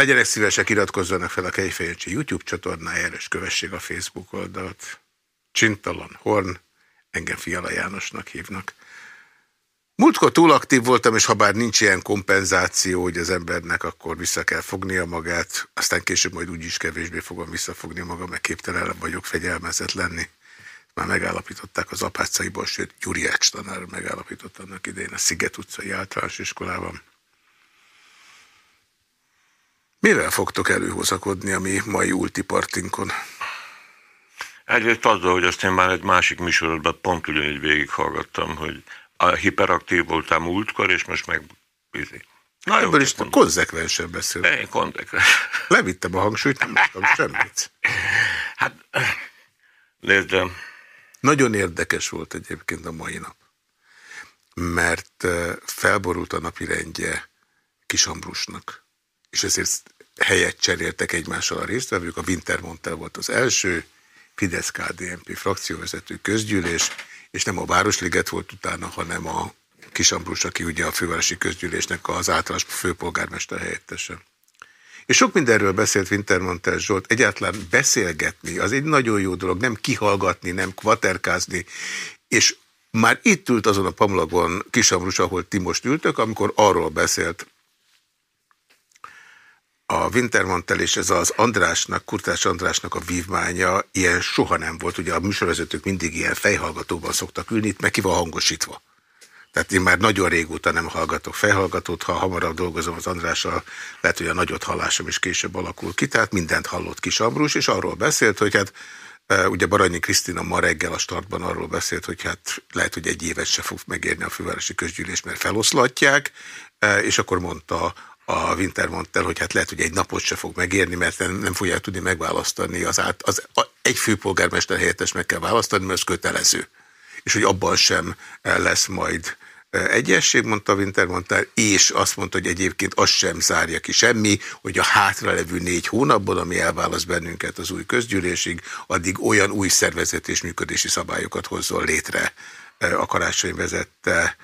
Legyenek szívesek, iratkozzanak fel a Kejfejöncsi YouTube csatornájára, és kövessék a Facebook oldalt. Csintalan Horn, engem Fiala Jánosnak hívnak. Múltkor túl aktív voltam, és ha bár nincs ilyen kompenzáció, hogy az embernek akkor vissza kell fognia magát, aztán később majd úgyis kevésbé fogom visszafogni magam, mert képtelen vagyok fegyelmezett lenni. Már megállapították az apácaiból, sőt Gyuriács tanár megállapított annak idején a Sziget utcai általános iskolában. Mivel fogtok előhozakodni a mi mai ultipartinkon? Egyrészt azzal, hogy azt én már egy másik műsorodban pont ugyanígy végighallgattam, hogy a hiperaktív voltál múltkor, és most meg bizi. Na, ebből is konzekvensen beszél. Én konzekvens. Levittem a hangsúlyt, nem mondtam semmit. Hát, nézd, Nagyon érdekes volt egyébként a mai nap, mert felborult a napi rendje Kisambrusnak, és ezért helyet cseréltek egymással a résztvevők. A Wintermontel volt az első, Fidesz-KDNP frakcióvezető közgyűlés, és nem a Városliget volt utána, hanem a Kisambrus, aki ugye a fővárosi közgyűlésnek az általános főpolgármester helyettese. És sok mindenről beszélt Wintermantel Zsolt, egyáltalán beszélgetni, az egy nagyon jó dolog, nem kihallgatni, nem kvaterkázni, és már itt ült azon a pamlagon Kisambrus, ahol ti most ültök, amikor arról beszélt a Wintermantel és ez az Andrásnak, Kurtás Andrásnak a vívmánya, ilyen soha nem volt. Ugye a műsorvezetők mindig ilyen fejhallgatóban szoktak ülni, itt meg ki van hangosítva. Tehát én már nagyon régóta nem hallgatok fejhallgatót, ha hamarabb dolgozom az Andrással, lehet, hogy a nagyot hallásom is később alakul ki, tehát mindent hallott Kis Ambrus, és arról beszélt, hogy hát e, ugye Baranyi Krisztina ma reggel a startban arról beszélt, hogy hát lehet, hogy egy évet se fog megérni a fővárosi közgyűlés, mert feloszlatják, e, és akkor mondta a Wintermantel, hogy hát lehet, hogy egy napot se fog megérni, mert nem, nem fogják tudni megválasztani az át, az, a, egy főpolgármester helyettes meg kell választani, mert ez kötelező. És hogy abban sem lesz majd e, egyesség, mondta Wintermantel, és azt mondta, hogy egyébként az sem zárja ki semmi, hogy a hátralevő négy hónapban, ami elválaszt bennünket az új közgyűlésig, addig olyan új szervezet és működési szabályokat hozzon létre e, a karácsony vezette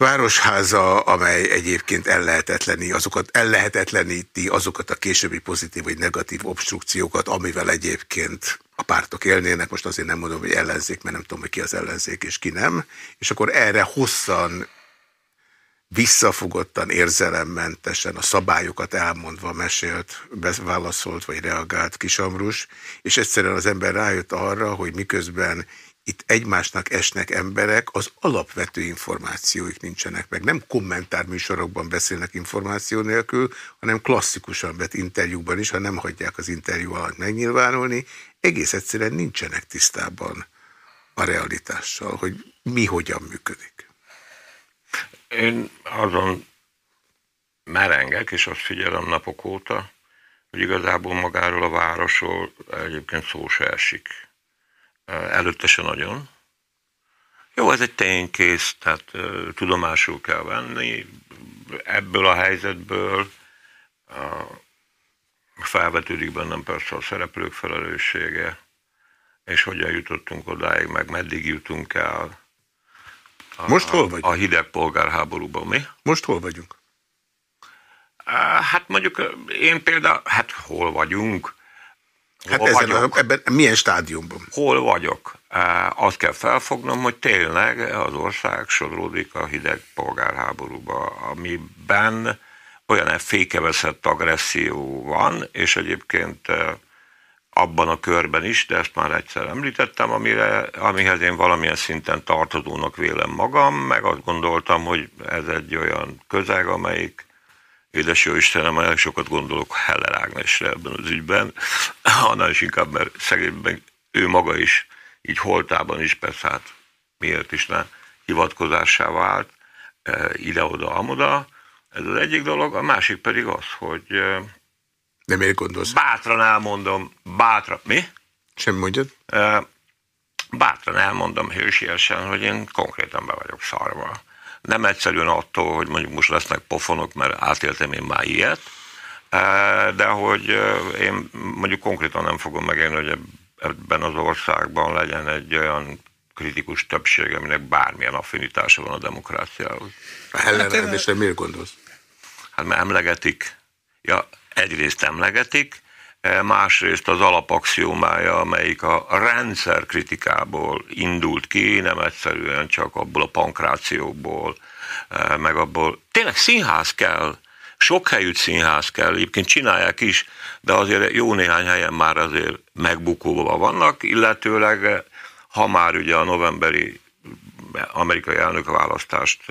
városháza, amely egyébként ellehetetleni azokat, ellehetetleníti azokat a későbbi pozitív vagy negatív obstrukciókat, amivel egyébként a pártok élnének, most azért nem mondom, hogy ellenzék, mert nem tudom, hogy ki az ellenzék és ki nem, és akkor erre hosszan visszafogottan, érzelemmentesen, a szabályokat elmondva mesélt, válaszolt vagy reagált Kisamrus, és egyszerűen az ember rájött arra, hogy miközben itt egymásnak esnek emberek, az alapvető információik nincsenek meg. Nem kommentárműsorokban beszélnek információ nélkül, hanem klasszikusan vett interjúkban is, ha nem hagyják az interjú alatt megnyilvánulni, egész egyszerűen nincsenek tisztában a realitással, hogy mi hogyan működik. Én azon merengek, és azt figyelem napok óta, hogy igazából magáról a városról egyébként szó se esik előtte se nagyon. Jó, ez egy ténykész, tehát tudomásul kell venni. Ebből a helyzetből felvetődik bennem persze a szereplők felelőssége, és hogyan jutottunk odáig, meg meddig jutunk el. A, Most hol vagyunk? A hideg polgárháborúban, mi? Most hol vagyunk? Hát mondjuk én például, hát hol vagyunk? Hát ezen a, ebben milyen stádiumban? Hol vagyok? Azt kell felfognom, hogy tényleg az ország sodródik a hideg polgárháborúba, amiben olyan fékeveszett agresszió van, és egyébként abban a körben is, de ezt már egyszer említettem, amire, amihez én valamilyen szinten tartozónak vélem magam, meg azt gondoltam, hogy ez egy olyan közeg, amelyik Édes jó Istenem, nagyon sokat gondolok Heller Ágnesre ebben az ügyben, annál is inkább, mert szegényben ő maga is, így holtában is, persze hát miért is ne hivatkozássá vált, e, ide-oda, amoda. Ez az egyik dolog, a másik pedig az, hogy... E, De miért gondolsz? Bátran elmondom, bátran... Mi? Sem mondjad. E, bátran elmondom hősiesen, hogy én konkrétan be vagyok szarva nem egyszerűen attól, hogy mondjuk most lesznek pofonok, mert átéltem én már ilyet, e, de hogy e, én mondjuk konkrétan nem fogom megélni, hogy ebben az országban legyen egy olyan kritikus többség, aminek bármilyen affinitása van a demokráciához. A Heller hát, miért gondolsz? Hát mert emlegetik. Ja, egyrészt emlegetik, másrészt az alapaxiómája, amelyik a rendszer kritikából indult ki, nem egyszerűen csak abból a pankrációból, meg abból. Tényleg színház kell, sok helyütt színház kell, egyébként csinálják is, de azért jó néhány helyen már azért megbukóban vannak, illetőleg ha már ugye a novemberi amerikai elnökválasztást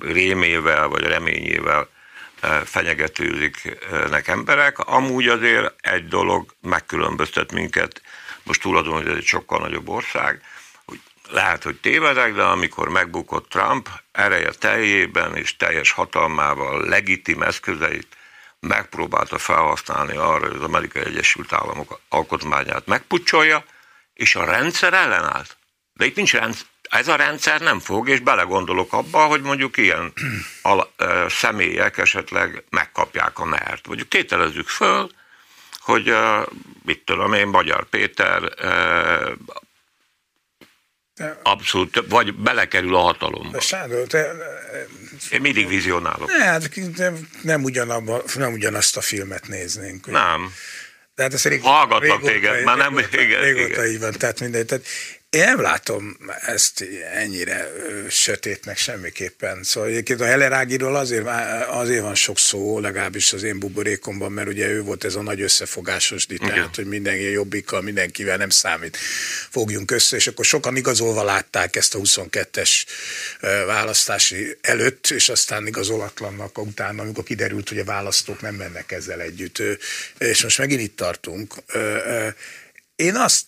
rémével vagy reményével fenyegetőziknek emberek, amúgy azért egy dolog megkülönböztet minket, most túl azon, hogy ez egy sokkal nagyobb ország, hogy lehet, hogy tévedek, de amikor megbukott Trump, ereje teljében és teljes hatalmával, legitim eszközeit megpróbálta felhasználni arra, hogy az Amerikai Egyesült Államok alkotmányát megpucsolja, és a rendszer ellenállt. De itt nincs rendszer, ez a rendszer nem fog, és belegondolok abba, hogy mondjuk ilyen al, ö, személyek esetleg megkapják a mert. Mondjuk tételezzük föl, hogy ö, mit tudom én, Magyar Péter ö, Abszolút, vagy belekerül a hatalomba. Sándor, te... Én mindig vizionálok. Ne, hát nem, nem, ugyanabba, nem ugyanazt a filmet néznénk. Nem. De hát ez régóta, Hallgatlak téged, már nem régóta, igen, régóta igen. így van, tehát mindegy. Tehát én nem látom ezt ennyire sötétnek semmiképpen. Szóval egyébként a Hellerágiról azért, azért van sok szó, legalábbis az én buborékomban, mert ugye ő volt ez a nagy összefogásos dit, Igen. tehát, hogy mindenki jobbikkal, mindenkivel nem számít, fogjunk össze, és akkor sokan igazolva látták ezt a 22-es ö, választási előtt, és aztán igazolatlannak utána, amikor kiderült, hogy a választók nem mennek ezzel együtt. És most megint itt tartunk. Én azt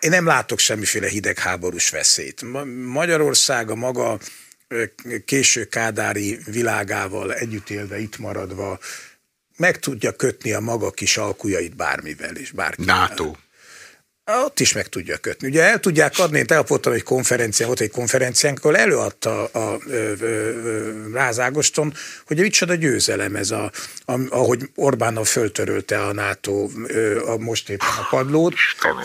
Én nem látok semmiféle hidegháborús veszélyt. Ma- Magyarország a maga késő kádári világával együtt élve, itt maradva, meg tudja kötni a maga kis alkujait bármivel is, bárkivel. NATO. Ott is meg tudja kötni. Ugye el tudják adni, én tegnap voltam egy konferencián, ott egy konferenciánk, ahol előadta a, a, Ráz Ágoston, hogy micsoda győzelem ez, a, a, ahogy Orbánnal föltörölte a NATO a most éppen a padlót,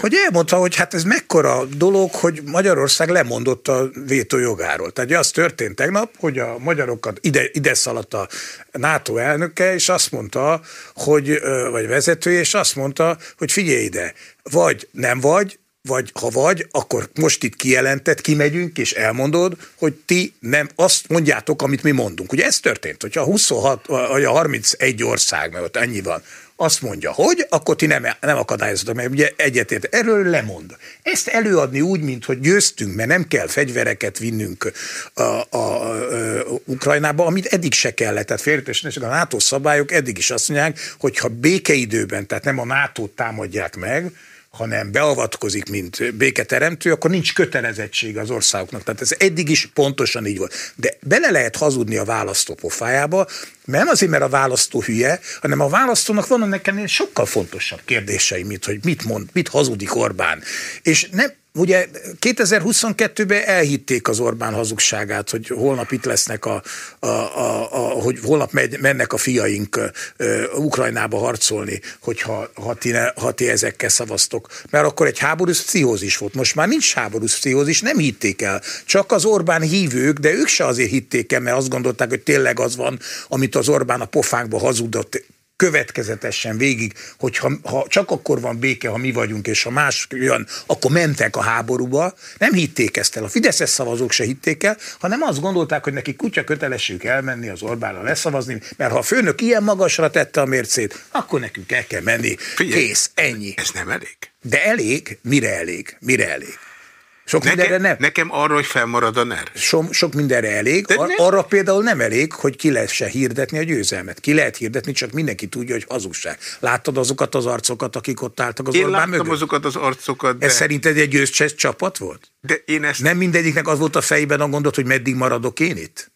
hogy elmondta, hogy hát ez mekkora dolog, hogy Magyarország lemondott a vétó jogáról. Tehát az történt tegnap, hogy a magyarokat ide, ide szaladt a NATO elnöke, és azt mondta, hogy, vagy vezetője, és azt mondta, hogy figyelj ide, vagy nem vagy, vagy ha vagy, akkor most itt kijelentett, kimegyünk, és elmondod, hogy ti nem azt mondjátok, amit mi mondunk. Ugye ez történt, hogyha 26, vagy a 31 ország, mert ott ennyi van, azt mondja, hogy, akkor ti nem, nem akadályozottak, mert ugye egyetért, erről lemond. Ezt előadni úgy, mint hogy győztünk, mert nem kell fegyvereket vinnünk a, a, a, a Ukrajnába, amit eddig se kellett. Tehát félretesen, a NATO szabályok eddig is azt mondják, hogy ha békeidőben, tehát nem a NATO-t támadják meg, hanem beavatkozik, mint béketeremtő, akkor nincs kötelezettség az országoknak. Tehát ez eddig is pontosan így volt. De bele lehet hazudni a választó pofájába, nem azért, mert a választó hülye, hanem a választónak van nekem sokkal fontosabb kérdései, mint hogy mit mond, mit hazudik Orbán. És nem, Ugye 2022-ben elhitték az Orbán hazugságát, hogy holnap itt lesznek a, a, a, a hogy holnap megy, mennek a fiaink ö, Ukrajnába harcolni, hogyha ha ti, ne, ha ti ezekkel szavaztok. Mert akkor egy háborús pszichózis volt. Most már nincs háborús pszichózis, nem hitték el. Csak az Orbán hívők, de ők se azért hitték el, mert azt gondolták, hogy tényleg az van, amit az Orbán a pofánkba hazudott következetesen végig, hogy ha, ha csak akkor van béke, ha mi vagyunk, és ha más jön, akkor mentek a háborúba. Nem hitték ezt el. A Fideszes szavazók se hitték el, hanem azt gondolták, hogy neki kutya kötelességük elmenni az Orbánra leszavazni, mert ha a főnök ilyen magasra tette a mércét, akkor nekünk el kell menni. Figyelj. Kész, ennyi. Ez nem elég. De elég? Mire elég? Mire elég? Sok Nekem, mindenre nem. nekem arra, hogy felmarad a nerv. So, sok mindenre elég. De Ar- nem. arra például nem elég, hogy ki lehet se hirdetni a győzelmet. Ki lehet hirdetni, csak mindenki tudja, hogy hazugság. Láttad azokat az arcokat, akik ott álltak az Én Orbán láttam mögött? azokat az arcokat, de, Ez szerinted egy győztes csapat volt? de én ezt Nem mindegyiknek az volt a fejében a gondot, hogy meddig maradok én itt?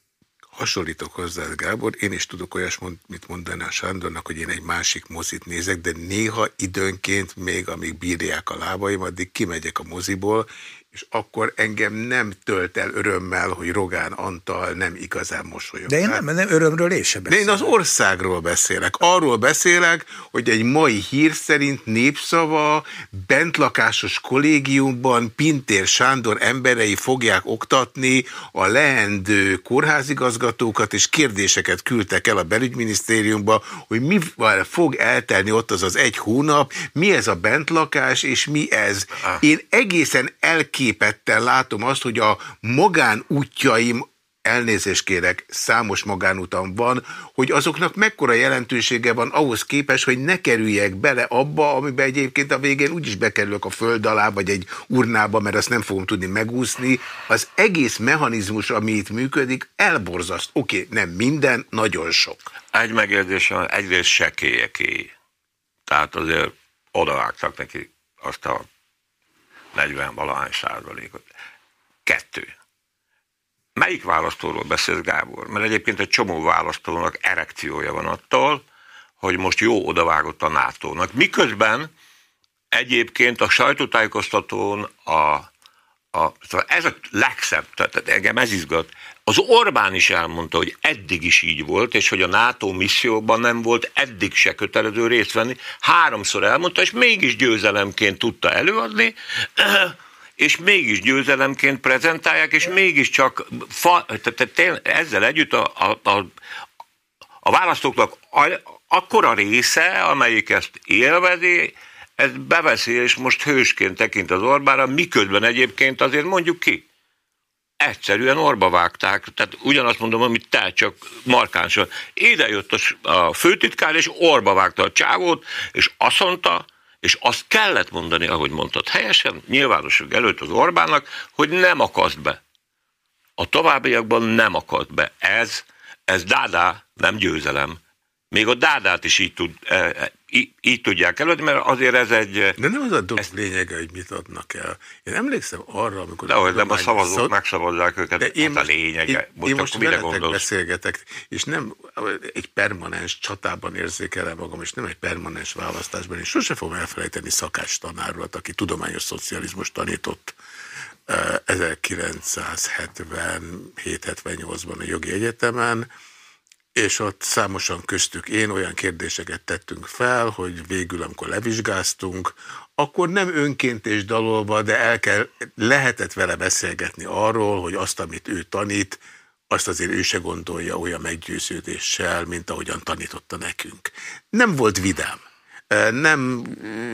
hasonlítok hozzá, Gábor, én is tudok olyasmit mit mondani a Sándornak, hogy én egy másik mozit nézek, de néha időnként még, amíg bírják a lábaim, addig kimegyek a moziból, és akkor engem nem tölt el örömmel, hogy Rogán Antal nem igazán mosolyog. De én nem, nem örömről én sem De én az országról beszélek. Arról beszélek, hogy egy mai hír szerint népszava bentlakásos kollégiumban Pintér Sándor emberei fogják oktatni a leendő kórházigazgatókat, és kérdéseket küldtek el a belügyminisztériumba, hogy mivel fog eltelni ott az az egy hónap, mi ez a bentlakás, és mi ez. Én egészen elképzelem megképetten látom azt, hogy a magánútjaim elnézést kérek, számos magánutam van, hogy azoknak mekkora jelentősége van ahhoz képes, hogy ne kerüljek bele abba, amiben egyébként a végén úgyis bekerülök a föld alá, vagy egy urnába, mert azt nem fogom tudni megúszni. Az egész mechanizmus, ami itt működik, elborzaszt. Oké, okay, nem minden, nagyon sok. Egy megjegyzésem, egyrészt sekélyeké. Tehát azért odavágtak neki azt a 40 valahány százalékot. Kettő. Melyik választóról beszél Gábor? Mert egyébként egy csomó választónak erekciója van attól, hogy most jó odavágott a NATO-nak. Miközben egyébként a sajtótájékoztatón a, a, szóval ez a legszebb, tehát engem ez izgat. Az Orbán is elmondta, hogy eddig is így volt, és hogy a NATO misszióban nem volt eddig se kötelező részt venni. Háromszor elmondta, és mégis győzelemként tudta előadni, és mégis győzelemként prezentálják, és mégiscsak fa, tehát ezzel együtt a, a, a, a választóknak akkora része, amelyik ezt élvezi, ez beveszi, és most hősként tekint az Orbára, miközben egyébként azért mondjuk ki, egyszerűen orba vágták, tehát ugyanazt mondom, amit te, csak markánsan. Ide jött a, főtitkár, és orba vágta a csávót, és azt mondta, és azt kellett mondani, ahogy mondtad helyesen, nyilvánosság előtt az Orbánnak, hogy nem akaszt be. A továbbiakban nem akaszt be. Ez, ez dádá, nem győzelem. Még a dádát is így, tud, e, e, így, tudják előadni, mert azért ez egy... De nem az a dolog ezt... lényege, hogy mit adnak el. Én emlékszem arra, amikor... De hogy nem a szavazók szó... megszavazzák őket, de én hát a lényege. Én most, én most gondolsz? beszélgetek, és nem egy permanens csatában érzékelem magam, és nem egy permanens választásban. És sose fogom elfelejteni szakács tanárulat, aki tudományos szocializmus tanított 1977-78-ban a jogi egyetemen, és ott számosan köztük én olyan kérdéseket tettünk fel, hogy végül, amikor levizsgáztunk, akkor nem önként és dalolva, de el kell, lehetett vele beszélgetni arról, hogy azt, amit ő tanít, azt azért ő se gondolja olyan meggyőződéssel, mint ahogyan tanította nekünk. Nem volt vidám, nem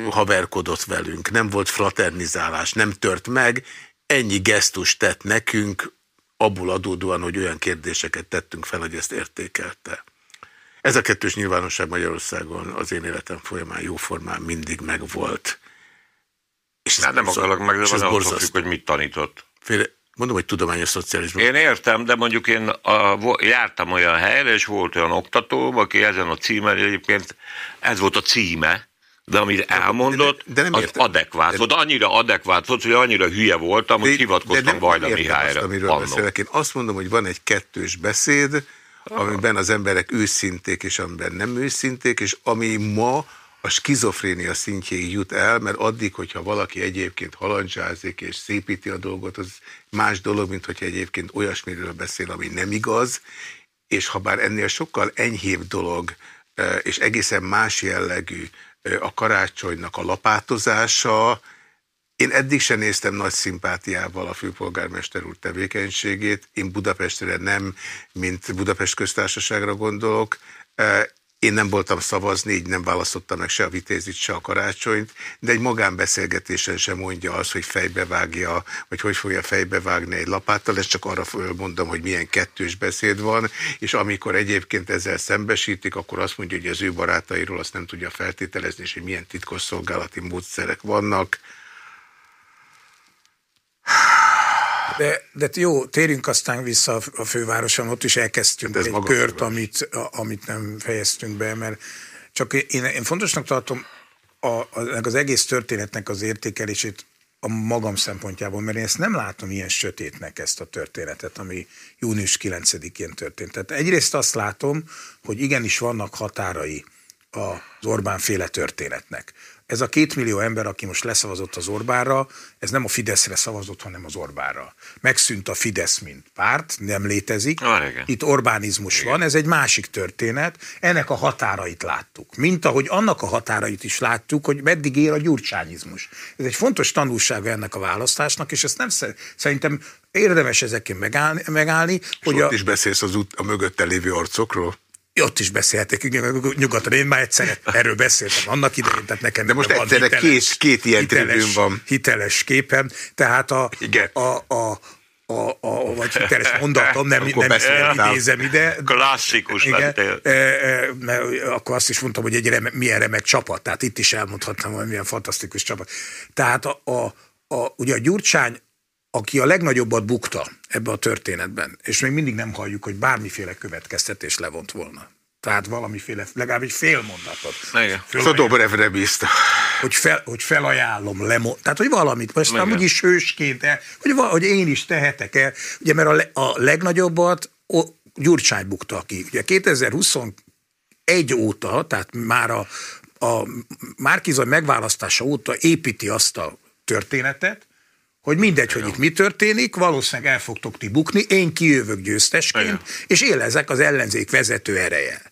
haverkodott velünk, nem volt fraternizálás, nem tört meg, ennyi gesztus tett nekünk, abból adódóan, hogy olyan kérdéseket tettünk fel, hogy ezt értékelte. Ez a kettős nyilvánosság Magyarországon az én életem folyamán jóformán mindig megvolt. És hát nem akarok meg, de az függ, hogy mit tanított. Féle, mondom, hogy tudományos szocializmus. Én értem, de mondjuk én a, jártam olyan helyre, és volt olyan oktató, aki ezen a címen egyébként, ez volt a címe, de amit elmondott, de, de nem az adekvát volt. Annyira adekvát volt, hogy annyira hülye voltam, hogy hivatkoztam Vajda Mihályra. Azt, amiről beszélek. Én azt mondom, hogy van egy kettős beszéd, amiben az emberek őszinték, és amiben nem őszinték, és ami ma a skizofrénia szintjéig jut el, mert addig, hogyha valaki egyébként halandzsázik és szépíti a dolgot, az más dolog, mint hogyha egyébként olyasmiről beszél, ami nem igaz, és ha bár ennél sokkal enyhébb dolog, eh, és egészen más jellegű, a karácsonynak a lapátozása. Én eddig sem néztem nagy szimpátiával a főpolgármester úr tevékenységét. Én Budapestre nem, mint Budapest köztársaságra gondolok. Én nem voltam szavazni, így nem választottam meg se a vitézit, se a karácsonyt, de egy magánbeszélgetésen sem mondja azt, hogy fejbevágja, vagy hogy fogja fejbevágni egy lapáttal, ezt csak arra mondom, hogy milyen kettős beszéd van, és amikor egyébként ezzel szembesítik, akkor azt mondja, hogy az ő barátairól azt nem tudja feltételezni, és hogy milyen titkosszolgálati módszerek vannak. De, de jó, térjünk aztán vissza a fővároson, ott is elkezdtünk egy kört, amit, amit nem fejeztünk be, mert csak én, én fontosnak tartom a, a, az egész történetnek az értékelését a magam szempontjából, mert én ezt nem látom ilyen sötétnek ezt a történetet, ami június 9-én történt. Tehát egyrészt azt látom, hogy igenis vannak határai az Orbán féle történetnek. Ez a két millió ember, aki most leszavazott az Orbánra, ez nem a Fideszre szavazott, hanem az Orbánra. Megszűnt a Fidesz, mint párt, nem létezik. Ah, igen. Itt Orbánizmus igen. van, ez egy másik történet. Ennek a határait láttuk. Mint ahogy annak a határait is láttuk, hogy meddig ér a gyurcsányizmus. Ez egy fontos tanulsága ennek a választásnak, és ezt nem szerintem érdemes ezekkel megállni, megállni hogy ott a... is beszélsz az út, a mögötte lévő arcokról? Ott is beszéltek nyugaton. Én már egyszer erről beszéltem annak idején, tehát nekem De most egyszerre hiteles, két, két ilyen hiteles, van. Hiteles képem, tehát a, Igen. a, a, a, a, vagy hiteles mondatom, nem, nem, nem idézem ide. Klasszikus igen, lettél. E, e, mert akkor azt is mondtam, hogy egy remek, milyen remek csapat, tehát itt is elmondhatnám, hogy milyen fantasztikus csapat. Tehát a, a, a, ugye a Gyurcsány aki a legnagyobbat bukta ebbe a történetben, és még mindig nem halljuk, hogy bármiféle következtetés levont volna. Tehát valamiféle, legalább egy fél mondatot. Szóval Dobrevre bízta. Hogy, fel, hogy felajánlom, lemo, tehát hogy valamit, most nem úgyis hősként, el, hogy, hogy én is tehetek el, ugye mert a, le, a legnagyobbat o, Gyurcsány bukta ki. Ugye 2021 óta, tehát már a, a Márkizaj megválasztása óta építi azt a történetet, hogy mindegy, hogy itt mi történik, valószínűleg el fogtok ti bukni, én kijövök győztesként, Igen. és élezek az ellenzék vezető ereje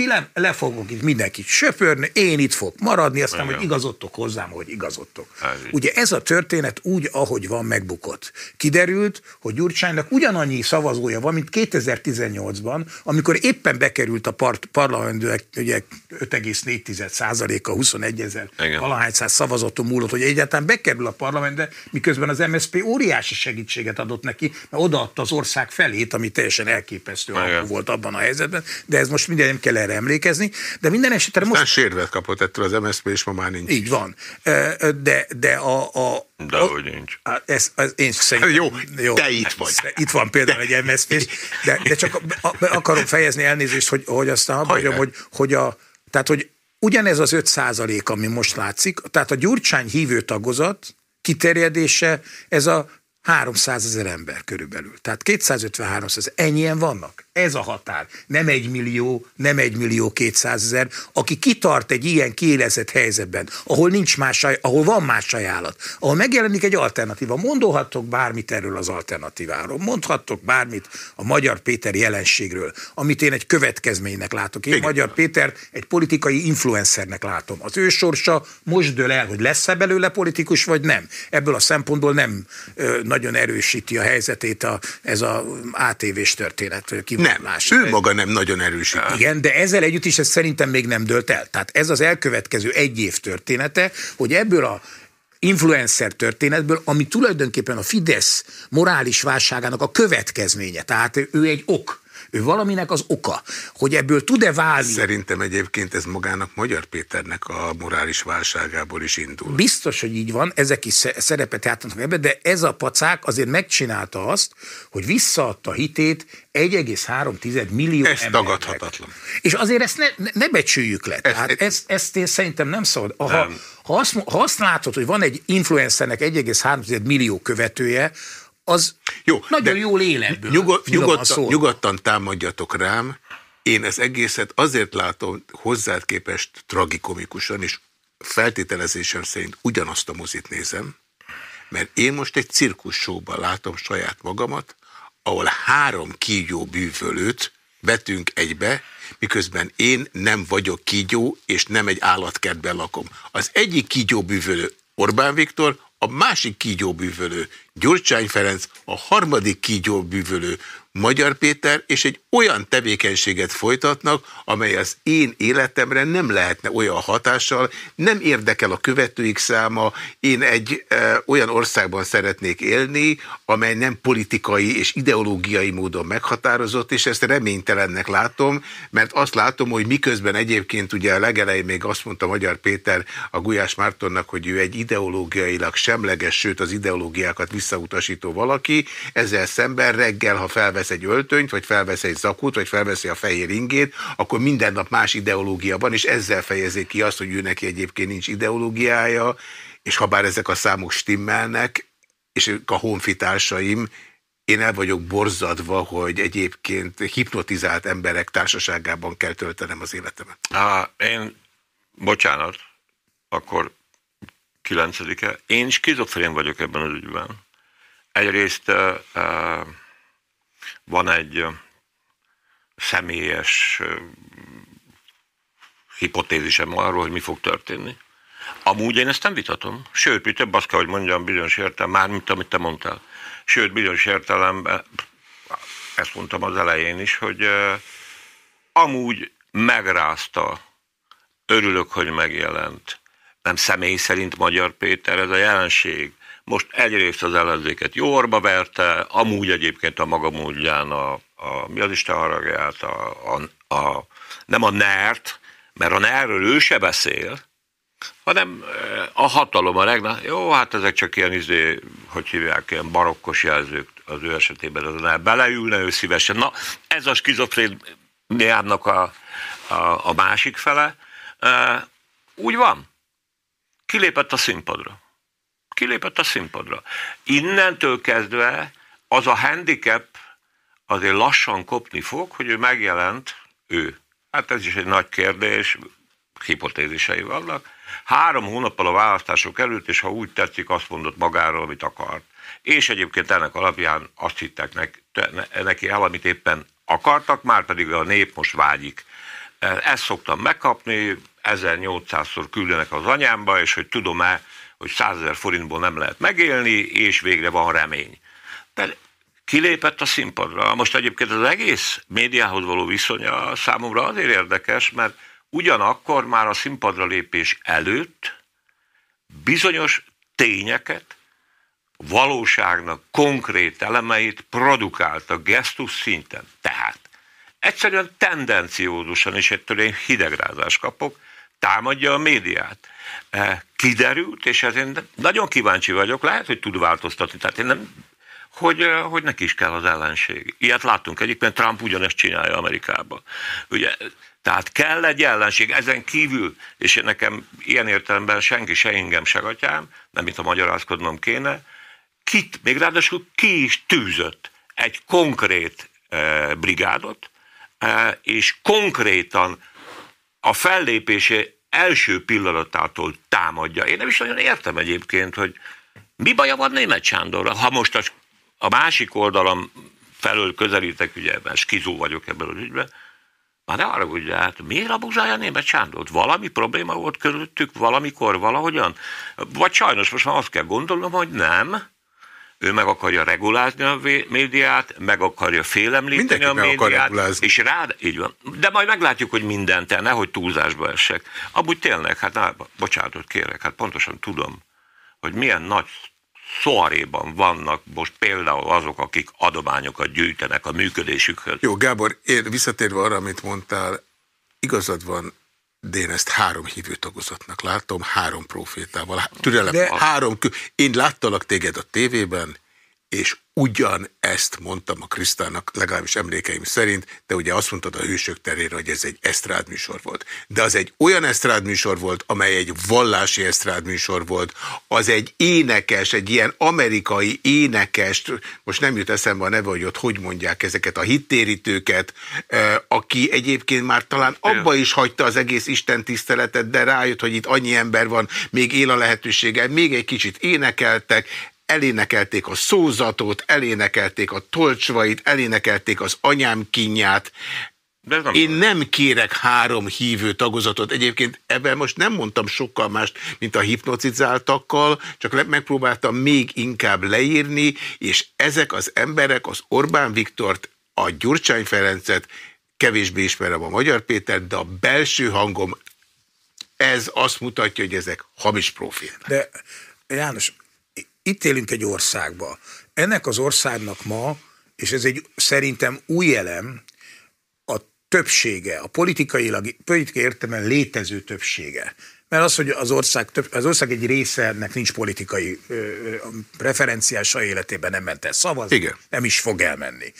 ti le, fogok itt mindenkit söpörni, én itt fog maradni, aztán, Igen. hogy igazodtok hozzám, hogy igazodtok. Ez Ugye ez a történet úgy, ahogy van, megbukott. Kiderült, hogy Gyurcsánynak ugyanannyi szavazója van, mint 2018-ban, amikor éppen bekerült a part, parlamentbe, ugye 5,4 a 21 ezer valahány száz szavazaton múlott, hogy egyáltalán bekerül a parlamentbe, miközben az MSZP óriási segítséget adott neki, mert odaadta az ország felét, ami teljesen elképesztő volt abban a helyzetben, de ez most minden nem kell erre emlékezni, de minden esetre most... most... sérvet kapott ettől az MSZP, és ma már nincs. Így van. De, de a... a de a, hogy nincs. Ez, ez, én szerintem, jó, jó, te itt vagy. Itt van például egy MSZP, de, de csak akarom fejezni elnézést, hogy, hogy aztán abban hogy, hogy a... Tehát, hogy ugyanez az 5 százalék, ami most látszik, tehát a Gyurcsány hívő tagozat kiterjedése, ez a 300 ezer ember körülbelül. Tehát 253 ezer. Ennyien vannak. Ez a határ. Nem egy millió, nem egy millió kétszázezer, aki kitart egy ilyen kiélezett helyzetben, ahol nincs más, ahol van más ajánlat, ahol megjelenik egy alternatíva. Mondhattok bármit erről az alternatíváról, mondhattok bármit a Magyar Péter jelenségről, amit én egy következménynek látok. Én Igen. Magyar Péter egy politikai influencernek látom. Az ő sorsa most dől el, hogy lesz-e belőle politikus, vagy nem. Ebből a szempontból nem nagyon erősíti a helyzetét a, ez a ATV-s történet. Nem, ő maga nem nagyon erősít. Igen, de ezzel együtt is ez szerintem még nem dölt el. Tehát ez az elkövetkező egy év története, hogy ebből a influencer történetből, ami tulajdonképpen a Fidesz morális válságának a következménye. Tehát ő egy ok ő valaminek az oka, hogy ebből tud-e válni. Szerintem egyébként ez magának Magyar Péternek a morális válságából is indul. Biztos, hogy így van, ezek is szerepet játszanak ebbe, de ez a pacák azért megcsinálta azt, hogy visszaadta hitét 1,3 millió Ez embernek. tagadhatatlan. És azért ezt ne, ne becsüljük le. Ez, Tehát ezt, ezt én szerintem nem szabad. Ha, nem. Ha, azt, ha azt látod, hogy van egy influencernek 1,3 millió követője, az Jó, nagyon jól él ebből. Nyugod, nyugodtan, nyugodtan támadjatok rám, én ez egészet azért látom hozzád képest tragikomikusan, és feltételezésem szerint ugyanazt a mozit nézem, mert én most egy cirkussóban látom saját magamat, ahol három kígyó bűvölőt vetünk egybe, miközben én nem vagyok kígyó, és nem egy állatkertben lakom. Az egyik kígyó bűvölő Orbán Viktor, a másik kígyóbűvölő Gyurcsány Ferenc, a harmadik kígyóbűvölő Magyar Péter, és egy olyan tevékenységet folytatnak, amely az én életemre nem lehetne olyan hatással, nem érdekel a követőik száma, én egy e, olyan országban szeretnék élni, amely nem politikai és ideológiai módon meghatározott, és ezt reménytelennek látom, mert azt látom, hogy miközben egyébként ugye a legelején még azt mondta Magyar Péter a Gulyás Mártonnak, hogy ő egy ideológiailag semleges, sőt az ideológiákat visszautasító valaki, ezzel szemben reggel, ha felvesz egy öltönyt, vagy felvesz egy zakut, vagy felveszi a fehér ingét, akkor minden nap más ideológia van, és ezzel fejezik ki azt, hogy ő neki egyébként nincs ideológiája, és ha bár ezek a számok stimmelnek, és a honfitársaim, én el vagyok borzadva, hogy egyébként hipnotizált emberek társaságában kell töltenem az életemet. Á, én, bocsánat, akkor 9-e. Én skizofrén vagyok ebben az ügyben. Egyrészt uh, van egy személyes hipotézisem arról, hogy mi fog történni. Amúgy én ezt nem vitatom. Sőt, mi több azt kell, hogy mondjam bizonyos értelemben, már mint amit te mondtál. Sőt, bizonyos értelemben, ezt mondtam az elején is, hogy amúgy megrázta, örülök, hogy megjelent, nem személy szerint Magyar Péter, ez a jelenség. Most egyrészt az ellenzéket jóorba verte, amúgy egyébként a maga módján a, a mi az Isten haragját, a, a, a, nem a NERT, mert a NER-ről ő se beszél, hanem a hatalom a regnál. Jó, hát ezek csak ilyen, izé, hogy hívják, ilyen barokkos jelzők az ő esetében, az NER beleülne ő szívesen. Na, ez a skizofréniának a, a, a másik fele. Úgy van. Kilépett a színpadra. Kilépett a színpadra. Innentől kezdve az a handicap azért lassan kopni fog, hogy ő megjelent, ő. Hát ez is egy nagy kérdés, hipotézisei vannak. Három hónappal a választások előtt, és ha úgy tetszik, azt mondott magáról, amit akart. És egyébként ennek alapján azt hittek neki el, amit éppen akartak, már pedig a nép most vágyik. Ezt szoktam megkapni, 1800-szor küldenek az anyámba, és hogy tudom-e, hogy 100 ezer forintból nem lehet megélni, és végre van remény. De kilépett a színpadra. Most egyébként az egész médiához való viszonya számomra azért érdekes, mert ugyanakkor már a színpadra lépés előtt bizonyos tényeket, valóságnak konkrét elemeit produkáltak gesztus szinten. Tehát egyszerűen tendenciózusan, és ettől én hidegrázás kapok, támadja a médiát. E, kiderült, és ezért nagyon kíváncsi vagyok, lehet, hogy tud változtatni, tehát én nem, hogy, e, hogy neki is kell az ellenség. Ilyet láttunk egyébként, Trump ugyanezt csinálja Amerikában. Ugye, tehát kell egy ellenség, ezen kívül, és én nekem ilyen értelemben senki, se engem, se atyám, nem mint a magyarázkodnom kéne, kit, még ráadásul ki is tűzött egy konkrét e, brigádot, e, és konkrétan a fellépése első pillanatától támadja. Én nem is nagyon értem egyébként, hogy mi baja van német Sándorra, ha most a, a másik oldalam felől közelítek, ugye, mert skizó vagyok ebben az ügyben, már ne ugye, hát miért abuzálja német Sándort? Valami probléma volt körülöttük valamikor, valahogyan? Vagy sajnos most már azt kell gondolnom, hogy nem, ő meg akarja regulázni a médiát, meg akarja félemlíteni a médiát, és rá, így van. De majd meglátjuk, hogy mindent, nehogy túlzásba essek. Amúgy tényleg, hát na, bocsánatot kérek, hát pontosan tudom, hogy milyen nagy szoaréban vannak most például azok, akik adományokat gyűjtenek a működésükhöz. Jó, Gábor, én visszatérve arra, amit mondtál, igazad van, de én ezt három hívő tagozatnak látom, három profétával. Türelem, de... három, én láttalak téged a tévében, és ugyan ezt mondtam a Krisztának, legalábbis emlékeim szerint, de ugye azt mondtad a Hősök terére, hogy ez egy esztrádműsor volt. De az egy olyan esztrádműsor volt, amely egy vallási esztrádműsor volt, az egy énekes, egy ilyen amerikai énekes, most nem jut eszembe a neve, hogy ott hogy mondják ezeket a hittérítőket, aki egyébként már talán abba is hagyta az egész Isten tiszteletet, de rájött, hogy itt annyi ember van, még él a lehetősége, még egy kicsit énekeltek, elénekelték a szózatot, elénekelték a tolcsvait, elénekelték az anyám kinyát. De nem Én nem kérek három hívő tagozatot. Egyébként ebben most nem mondtam sokkal mást, mint a hipnotizáltakkal, csak megpróbáltam még inkább leírni, és ezek az emberek az Orbán Viktort, a Gyurcsány Ferencet, kevésbé ismerem a Magyar Péter, de a belső hangom ez azt mutatja, hogy ezek hamis profilnak. De János, itt élünk egy országba. Ennek az országnak ma, és ez egy szerintem új elem, a többsége, a politikailag, politikai értelemben létező többsége. Mert az, hogy az ország, több, az ország egy része ennek nincs politikai ö, ö, preferenciása életében, nem ment el szavazni, Igen. nem is fog elmenni.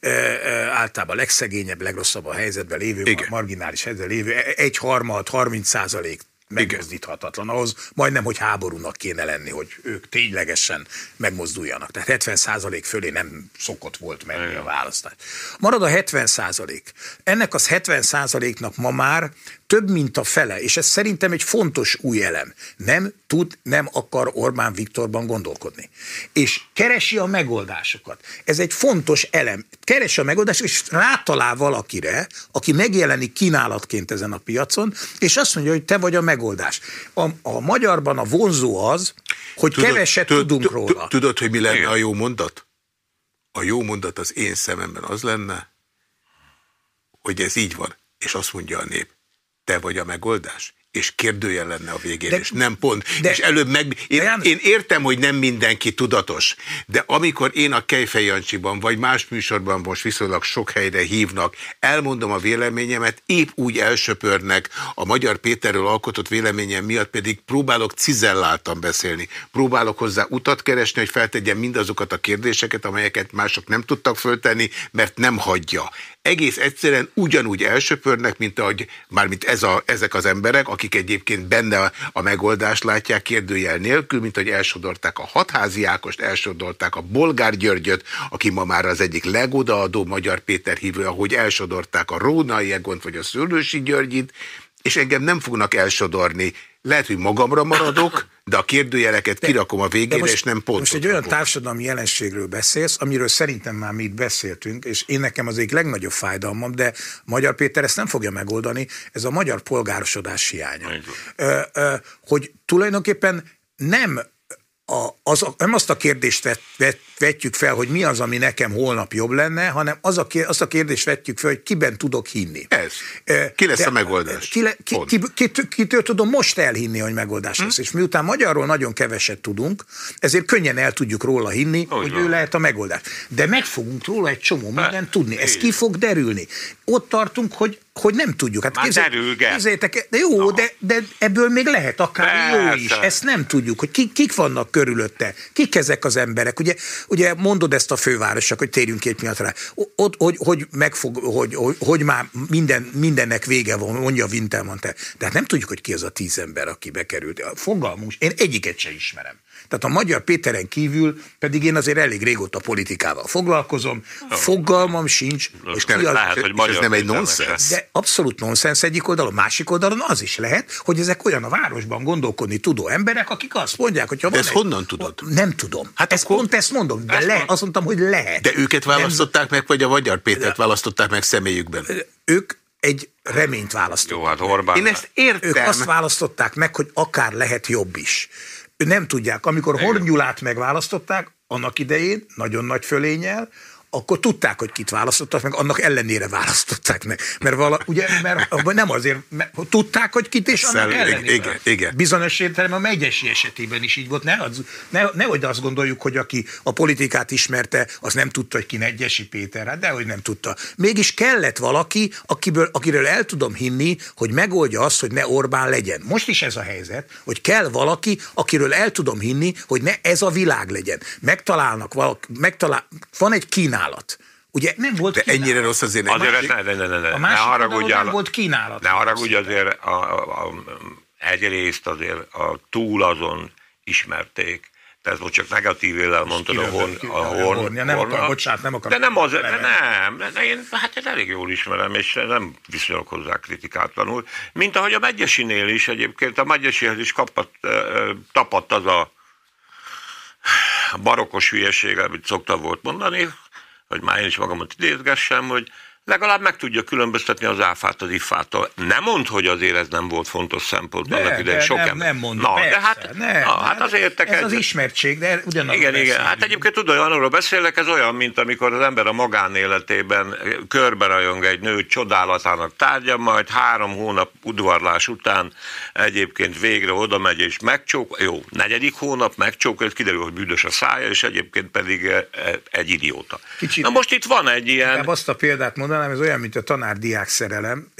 Ö, ö, általában legszegényebb, legrosszabb a helyzetben lévő, Igen. marginális helyzetben lévő, egy harmad, 30 százalék megmozdíthatatlan. Ahhoz majdnem, hogy háborúnak kéne lenni, hogy ők ténylegesen megmozduljanak. Tehát 70 százalék fölé nem szokott volt menni a választás. Marad a 70 százalék. Ennek az 70 százaléknak ma már több, mint a fele, és ez szerintem egy fontos új elem. Nem tud, nem akar Orbán Viktorban gondolkodni. És keresi a megoldásokat. Ez egy fontos elem. Keresi a megoldásokat, és rátalál valakire, aki megjelenik kínálatként ezen a piacon, és azt mondja, hogy te vagy a megoldás. A, a magyarban a vonzó az, hogy tudod, keveset tudunk róla. Tudod, hogy mi lenne a jó mondat? A jó mondat az én szememben az lenne, hogy ez így van, és azt mondja a nép te vagy a megoldás? és kérdőjel lenne a végén, de, és nem pont. De, és előbb meg... Én, én értem, hogy nem mindenki tudatos, de amikor én a Kejfej Jancsiban, vagy más műsorban most viszonylag sok helyre hívnak, elmondom a véleményemet, épp úgy elsöpörnek a Magyar Péterről alkotott véleményem miatt, pedig próbálok cizelláltan beszélni. Próbálok hozzá utat keresni, hogy feltegyem mindazokat a kérdéseket, amelyeket mások nem tudtak föltenni, mert nem hagyja egész egyszerűen ugyanúgy elsöpörnek, mint ahogy mármint ez a, ezek az emberek, akik egyébként benne a, a megoldást látják kérdőjel nélkül, mint hogy elsodorták a hatházi Ákost, elsodorták a Bolgár Györgyöt, aki ma már az egyik legodaadó Magyar Péter hívő, ahogy elsodorták a Rónai Egont vagy a Szőlősi Györgyit, és engem nem fognak elsodorni. Lehet, hogy magamra maradok, de a kérdőjeleket de, kirakom a végére, most, és nem pontot Most egy olyan társadalmi jelenségről beszélsz, amiről szerintem már mi itt beszéltünk, és én nekem az egyik legnagyobb fájdalmam, de Magyar Péter ezt nem fogja megoldani, ez a magyar polgárosodás hiánya. Ö, ö, hogy tulajdonképpen nem a, az, nem azt a kérdést vet, vet, vetjük fel, hogy mi az, ami nekem holnap jobb lenne, hanem az a, azt a kérdést vetjük fel, hogy kiben tudok hinni. Ez. Ki lesz De, a megoldás? Ki, ki, ki, ki, ki, kitől tudom most elhinni, hogy megoldás lesz. Hm? És miután magyarról nagyon keveset tudunk, ezért könnyen el tudjuk róla hinni, Úgy hogy van. ő lehet a megoldás. De meg fogunk róla egy csomó mindent tudni. Ez ki fog derülni. Ott tartunk, hogy hogy nem tudjuk. Hát Már képzeljétek, de jó, de, de ebből még lehet akár Persze. jó is. Ezt nem tudjuk, hogy kik, kik vannak körülötte, kik ezek az emberek. Ugye, ugye mondod ezt a fővárosok, hogy térjünk két pillanatra rá, hogy, hogy, hogy, megfog, hogy, hogy, hogy már minden, mindennek vége van, mondja Wintermann te. De hát nem tudjuk, hogy ki az a tíz ember, aki bekerült. Fogalmunk, én egyiket se ismerem. Tehát a Magyar Péteren kívül pedig én azért elég régóta politikával foglalkozom, fogalmam sincs. És nem, az, lehet, hogy magyar ez nem egy nonsens. De abszolút nonsens egyik oldalon, másik oldalon az is lehet, hogy ezek olyan a városban gondolkodni tudó emberek, akik azt mondják, hogy ha van ezt egy, honnan tudod? Nem tudom. Hát ezt akkor... pont ezt mondom, de le, azt mondtam, hogy lehet. De őket választották nem... meg, vagy a Magyar Pétert de... választották meg személyükben? Ők egy reményt választották. Jó, hát Orbán. Én ezt értem. Ők azt választották meg, hogy akár lehet jobb is nem tudják. Amikor Hornyulát megválasztották, annak idején, nagyon nagy fölényel, akkor tudták, hogy kit választottak meg, annak ellenére választották meg. Mert, vala, ugye, mert nem azért, mert tudták, hogy kit, és annak ellenére. Igen, igen. Bizonyos értelemben a megyesi esetében is így volt. Ne, az, ne, nehogy azt gondoljuk, hogy aki a politikát ismerte, az nem tudta, hogy ki Negyesi Péter, hát dehogy nem tudta. Mégis kellett valaki, akiből, akiről el tudom hinni, hogy megoldja azt, hogy ne Orbán legyen. Most is ez a helyzet, hogy kell valaki, akiről el tudom hinni, hogy ne ez a világ legyen. Megtalálnak valaki, megtalál, van egy Kína kínálat. Ugye nem volt De kínálat. ennyire rossz azért nem. Azért ne, ne, ne, ne, ne. A másik ne haragudj, nem volt kínálat. Ne haragudj azért, a, a, a, egyrészt azért a túl azon ismerték, tehát most csak negatív élel mondtad a horn, a horn, ja, nem akar, bocsánat, nem akar. De nem az, nem, nem, de én hát én elég jól ismerem, és nem viszonyok hozzá kritikátlanul. Mint ahogy a Megyesinél is egyébként, a Megyesihez is kapott, tapadt az a barokos hülyeség, amit szokta volt mondani, hogy már én is magamat idézgessem, hogy legalább meg tudja különböztetni az áfát az ifától. Nem mond, hogy azért ez nem volt fontos szempont. De, annak de sok nem, ember. nem mondom, na, persze, de hát, nem, na, hát azért ez egy... az ismertség, de ugyanaz. Igen, igen. Hát egyébként tudod, arról beszélek, ez olyan, mint amikor az ember a magánéletében körbe rajong egy nő csodálatának tárgya, majd három hónap udvarlás után egyébként végre oda megy és megcsók, jó, negyedik hónap megcsók, ez kiderül, hogy bűnös a szája, és egyébként pedig e, e, egy idióta. Kicsit, na most itt van egy ilyen... Azt a példát mondanám, ez olyan, mint a tanár-diák szerelem,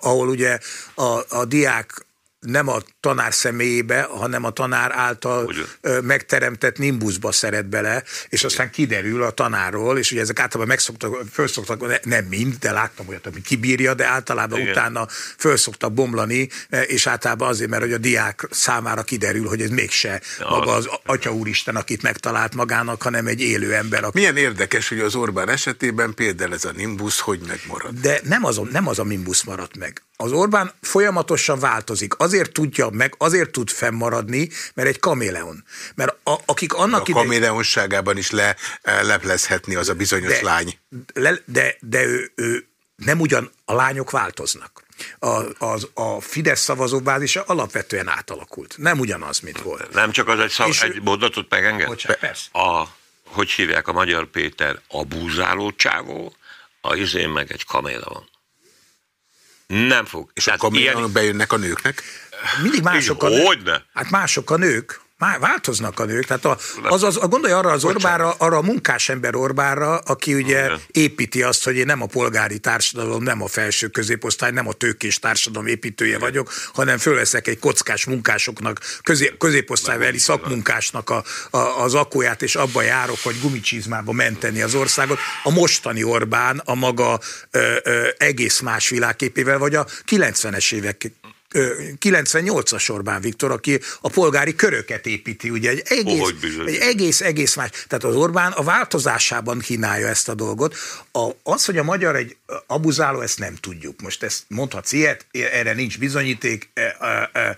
ahol ugye a, a diák nem a tanár személyébe, hanem a tanár által Ugyan. megteremtett nimbuszba szeret bele, és aztán kiderül a tanárról, és ugye ezek általában megszoktak, fölszoktak, nem mind, de láttam olyat, ami kibírja, de általában Igen. utána fölszoktak bomlani, és általában azért, mert hogy a diák számára kiderül, hogy ez mégse ja, maga az Atya Úristen, akit megtalált magának, hanem egy élő ember. Aki... Milyen érdekes, hogy az Orbán esetében például ez a nimbusz hogy megmarad? De nem az, nem az a nimbusz maradt meg az Orbán folyamatosan változik. Azért tudja meg, azért tud fennmaradni, mert egy kaméleon. Mert a, akik annak A kaméleonságában is le, eh, leplezhetni az a bizonyos de, lány. Le, de, de ő, ő nem ugyan, a lányok változnak. A, az, a Fidesz szavazóbázisa alapvetően átalakult. Nem ugyanaz, mint volt. Nem csak az egy, szav, egy mondatot megenged? Persze. A, hogy hívják a Magyar Péter? A búzáló csávó, a izén meg egy kaméleon. Nem fog. És Tehát akkor ilyen... bejönnek a nőknek? Mindig mások a nők. Hát mások a nők. Már változnak a nők. Tehát a, az, az, gondolj arra az Orbára, arra a munkásember Orbára, aki ugye Igen. építi azt, hogy én nem a polgári társadalom, nem a felső középosztály, nem a tőkés társadalom építője Igen. vagyok, hanem fölveszek egy kockás munkásoknak, közé, középosztálybeli szakmunkásnak a, a, az akóját, és abba járok, hogy gumicsizmába menteni az országot. A mostani Orbán a maga ö, ö, egész más világképével, vagy a 90-es évek 98-as Orbán Viktor, aki a polgári köröket építi, ugye egy egész, oh, egy egész, egész más. Tehát az Orbán a változásában kínálja ezt a dolgot. A, az, hogy a magyar egy abuzáló, ezt nem tudjuk. Most ezt mondhatsz ilyet, erre nincs bizonyíték, e, e, e,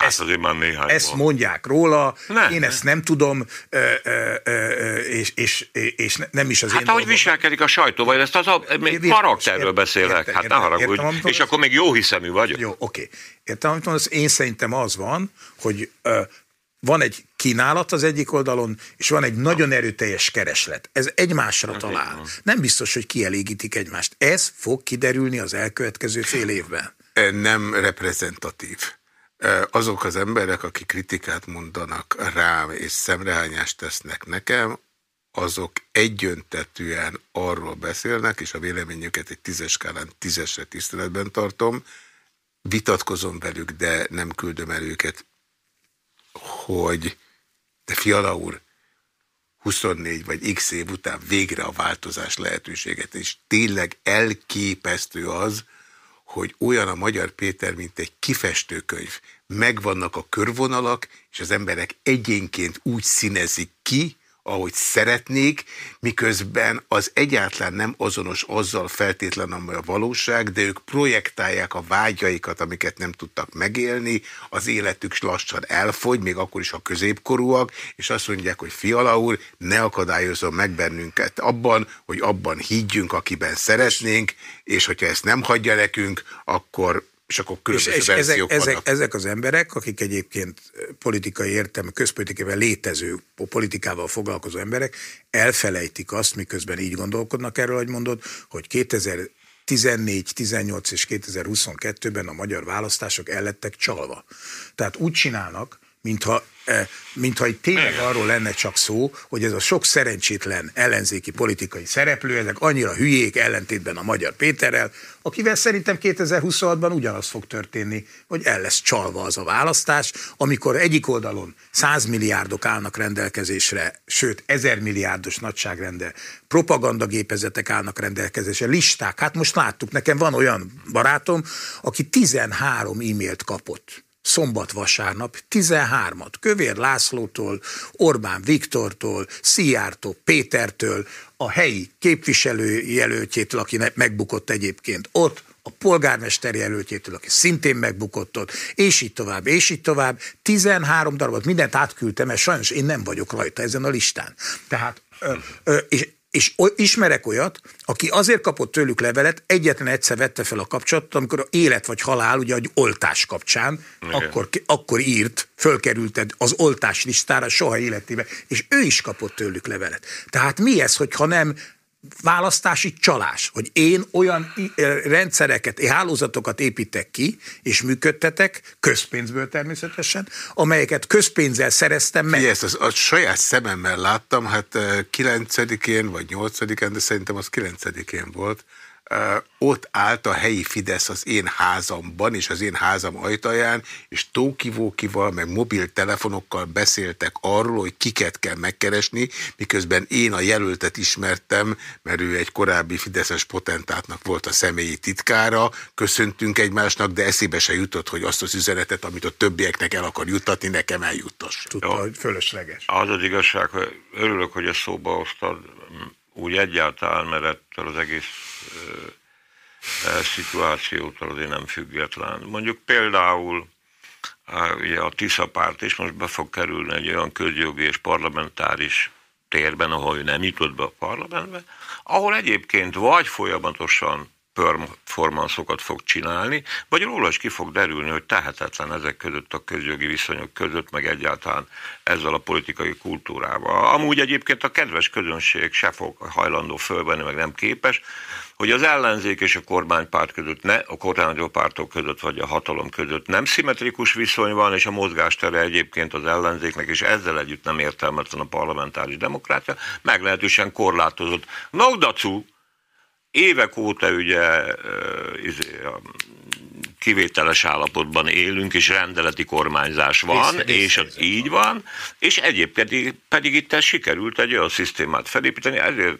ezt, azért már néhány ezt mondják róla, nem, én ezt nem tudom, és, és, és nem is az hát én ahogy dolgom. viselkedik a sajtó, vagy ezt az a, még karakterről beszélek, érte, hát érte, ne haragudj, értem, és akkor még jó hiszemű vagyok. Jó, oké. Értem, amit mondasz, én szerintem az van, hogy van egy kínálat az egyik oldalon, és van egy nagyon erőteljes kereslet. Ez egymásra talál. Nem biztos, hogy kielégítik egymást. Ez fog kiderülni az elkövetkező fél évben. Nem reprezentatív azok az emberek, akik kritikát mondanak rám és szemrehányást tesznek nekem, azok egyöntetűen arról beszélnek, és a véleményüket egy tízes skálán tízesre tiszteletben tartom, vitatkozom velük, de nem küldöm el őket, hogy de Fiala úr, 24 vagy x év után végre a változás lehetőséget, és tényleg elképesztő az, hogy olyan a Magyar Péter, mint egy kifestőkönyv. Megvannak a körvonalak, és az emberek egyénként úgy színezik ki, ahogy szeretnék, miközben az egyáltalán nem azonos azzal feltétlen, amely a valóság, de ők projektálják a vágyaikat, amiket nem tudtak megélni, az életük lassan elfogy, még akkor is a középkorúak, és azt mondják, hogy Fiala úr, ne akadályozom meg bennünket abban, hogy abban higgyünk, akiben szeretnénk, és hogyha ezt nem hagyja nekünk, akkor és akkor és, és ezek, ezek, ezek az emberek, akik egyébként politikai értelme, közpolitikában létező politikával foglalkozó emberek, elfelejtik azt, miközben így gondolkodnak erről, hogy mondod, hogy 2014, 18 és 2022-ben a magyar választások ellettek csalva. Tehát úgy csinálnak, mintha E, mintha itt tényleg arról lenne csak szó, hogy ez a sok szerencsétlen ellenzéki politikai szereplő, ezek annyira hülyék ellentétben a Magyar Péterrel, akivel szerintem 2026-ban ugyanaz fog történni, hogy el lesz csalva az a választás, amikor egyik oldalon 100 milliárdok állnak rendelkezésre, sőt 1000 milliárdos nagyságrende, propagandagépezetek állnak rendelkezésre, listák. Hát most láttuk, nekem van olyan barátom, aki 13 e-mailt kapott szombat-vasárnap 13-at Kövér Lászlótól, Orbán Viktortól, Szijjártól, Pétertől, a helyi képviselő jelöltjétől, aki megbukott egyébként ott, a polgármester jelöltjétől, aki szintén megbukott ott, és így tovább, és így tovább. 13 darabot, mindent átküldtem, mert sajnos én nem vagyok rajta ezen a listán. Tehát, ö, ö, és és ismerek olyat, aki azért kapott tőlük levelet, egyetlen egyszer vette fel a kapcsolatot, amikor élet vagy halál, ugye egy oltás kapcsán, akkor, akkor írt, fölkerült az oltás listára soha életében, és ő is kapott tőlük levelet. Tehát mi ez, hogyha nem választási csalás, hogy én olyan rendszereket, hálózatokat építek ki, és működtetek, közpénzből természetesen, amelyeket közpénzzel szereztem meg. ezt az, a saját szememmel láttam, hát 9-én vagy 8-án, de szerintem az 9-én volt, ott állt a helyi Fidesz az én házamban és az én házam ajtaján, és tókivókival, meg mobiltelefonokkal beszéltek arról, hogy kiket kell megkeresni, miközben én a jelöltet ismertem, mert ő egy korábbi Fideszes potentátnak volt a személyi titkára, köszöntünk egymásnak, de eszébe se jutott, hogy azt az üzenetet, amit a többieknek el akar juttatni, nekem eljuttass. Tudta, hogy fölösleges. Az az igazság, hogy örülök, hogy ezt szóba hoztad, úgy egyáltalán, mert ettől az egész e, szituációtól azért nem független. Mondjuk például ugye a Tisza párt is most be fog kerülni egy olyan közjogi és parlamentáris térben, ahol ő nem jutott be a parlamentbe, ahol egyébként vagy folyamatosan performanszokat fog csinálni, vagy róla is ki fog derülni, hogy tehetetlen ezek között a közjogi viszonyok között, meg egyáltalán ezzel a politikai kultúrával. Amúgy egyébként a kedves közönség se fog hajlandó fölvenni, meg nem képes, hogy az ellenzék és a kormánypárt között, ne, a kormányzó pártok között vagy a hatalom között nem szimmetrikus viszony van, és a mozgástere egyébként az ellenzéknek, és ezzel együtt nem értelmetlen a parlamentáris demokrácia, meglehetősen korlátozott. No, dacu, évek óta ugye izé, kivételes állapotban élünk, és rendeleti kormányzás van, rész, és rész, így van, és egyébként pedig, pedig itt sikerült egy olyan szisztémát felépíteni, ezért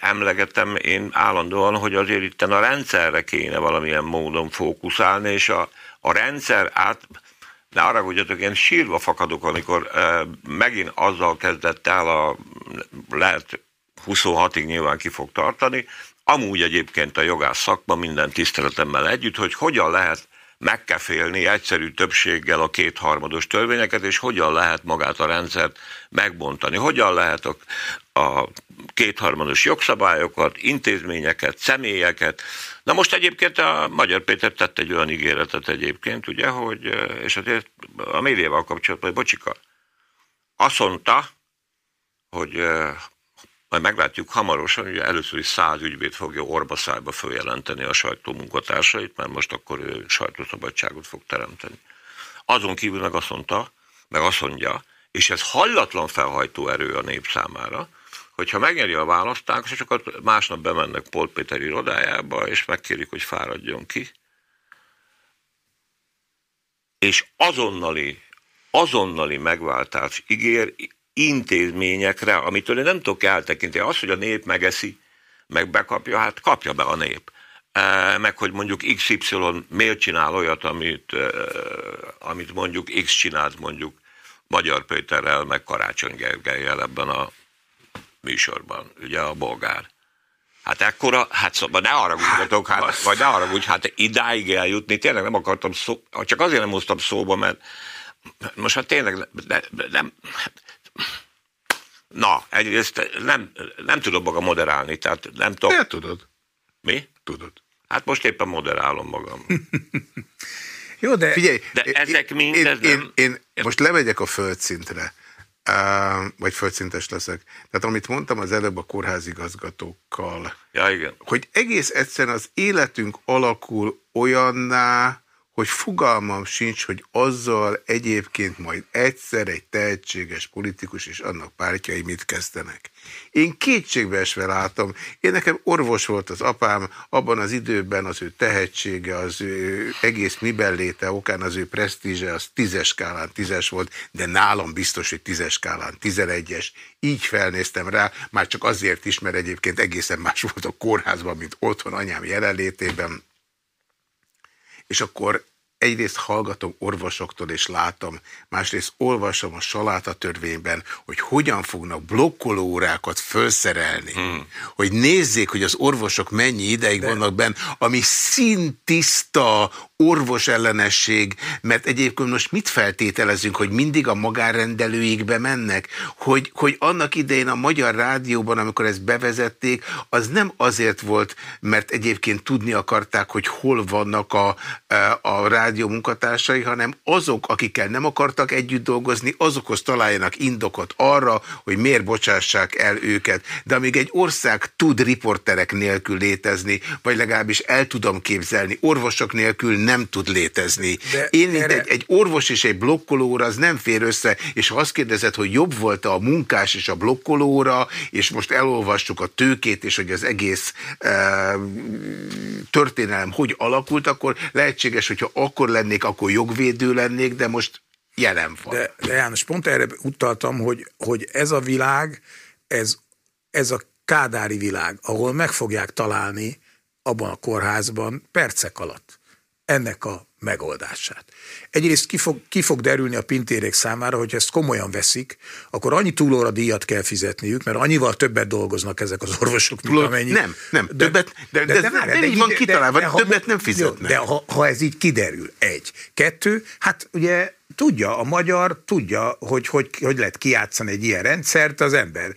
emlegetem én állandóan, hogy azért itt a rendszerre kéne valamilyen módon fókuszálni, és a, a rendszer át, ne arra hogy én sírva fakadok, amikor e, megint azzal kezdett el a lehet 26-ig nyilván ki fog tartani, amúgy egyébként a jogász szakma minden tiszteletemmel együtt, hogy hogyan lehet megkefélni egyszerű többséggel a kétharmados törvényeket, és hogyan lehet magát a rendszert megbontani. Hogyan lehet a, a kétharmados jogszabályokat, intézményeket, személyeket. Na most egyébként a Magyar Péter tett egy olyan ígéretet egyébként, ugye, hogy, és azért a médiával kapcsolatban, hogy bocsika, azt mondta, hogy majd meglátjuk hamarosan, hogy először is száz ügyvéd fogja orbaszájba följelenteni a sajtó munkatársait, mert most akkor ő sajtószabadságot fog teremteni. Azon kívül meg azt mondta, meg azt mondja, és ez hallatlan felhajtó erő a nép számára, hogyha megnyeri a választásokat, másnap bemennek Polt Péter irodájába, és megkérik, hogy fáradjon ki, és azonnali, azonnali megváltás ígér, intézményekre, amitől én nem tudok eltekinteni. Az, hogy a nép megeszi, meg bekapja, hát kapja be a nép. Meg hogy mondjuk XY miért csinál olyat, amit, amit mondjuk X csinált mondjuk Magyar Péterrel, meg Karácsony Gergelyel ebben a műsorban, ugye a bolgár. Hát ekkora, hát szóval ne arra gudjatok, hát, hát vagy ne arra gudj, hát idáig eljutni, tényleg nem akartam szó, csak azért nem hoztam szóba, mert most hát tényleg nem, nem Na, egyrészt nem, nem tudom maga moderálni, tehát nem tudom. Miért tudod? Mi? Tudod. Hát most éppen moderálom magam. Jó, de... Figyelj, de ezek én, mind... Én, ez én, én most lemegyek a földszintre, uh, vagy földszintes leszek. Tehát amit mondtam az előbb a kórházigazgatókkal, ja, igen. hogy egész egyszerűen az életünk alakul olyanná, hogy fogalmam sincs, hogy azzal egyébként majd egyszer egy tehetséges politikus és annak pártjai mit kezdenek. Én kétségbeesve látom, én nekem orvos volt az apám, abban az időben az ő tehetsége, az ő egész miben léte okán az ő presztízse, az tízes skálán tízes volt, de nálam biztos, hogy tízes skálán tizenegyes. Így felnéztem rá, már csak azért is, mert egyébként egészen más volt a kórházban, mint otthon anyám jelenlétében és akkor egyrészt hallgatom orvosoktól és látom, másrészt olvasom a saláta törvényben, hogy hogyan fognak blokkoló órákat felszerelni, hmm. hogy nézzék, hogy az orvosok mennyi ideig De... vannak benne, ami szintiszta orvos ellenesség, mert egyébként most mit feltételezünk, hogy mindig a magánrendelőikbe mennek, hogy, hogy annak idején a Magyar Rádióban, amikor ezt bevezették, az nem azért volt, mert egyébként tudni akarták, hogy hol vannak a, a rádió munkatársai, hanem azok, akikkel nem akartak együtt dolgozni, azokhoz találjanak indokot arra, hogy miért bocsássák el őket. De amíg egy ország tud riporterek nélkül létezni, vagy legalábbis el tudom képzelni, orvosok nélkül nem nem tud létezni. De Én erre... egy, egy orvos és egy blokkolóra az nem fér össze, és ha azt kérdezed, hogy jobb volt-e a munkás és a blokkolóra, és most elolvassuk a tőkét, és hogy az egész e, történelem hogy alakult, akkor lehetséges, hogyha akkor lennék, akkor jogvédő lennék, de most jelen van. De, de János, pont erre utaltam, hogy, hogy ez a világ, ez, ez a kádári világ, ahol meg fogják találni abban a kórházban percek alatt ennek a megoldását. Egyrészt ki fog, ki fog derülni a pintérék számára, hogy ezt komolyan veszik, akkor annyi túlóra díjat kell fizetniük, mert annyival többet dolgoznak ezek az orvosok, mint Túl, amennyi. Nem, nem, de, többet, de, de, de, de, de, de, de így van kitalálva, de, de, többet nem fizetnek. De ha, ha ez így kiderül, egy. Kettő, hát ugye tudja, a magyar tudja, hogy hogy, hogy lehet kiátszani egy ilyen rendszert, az ember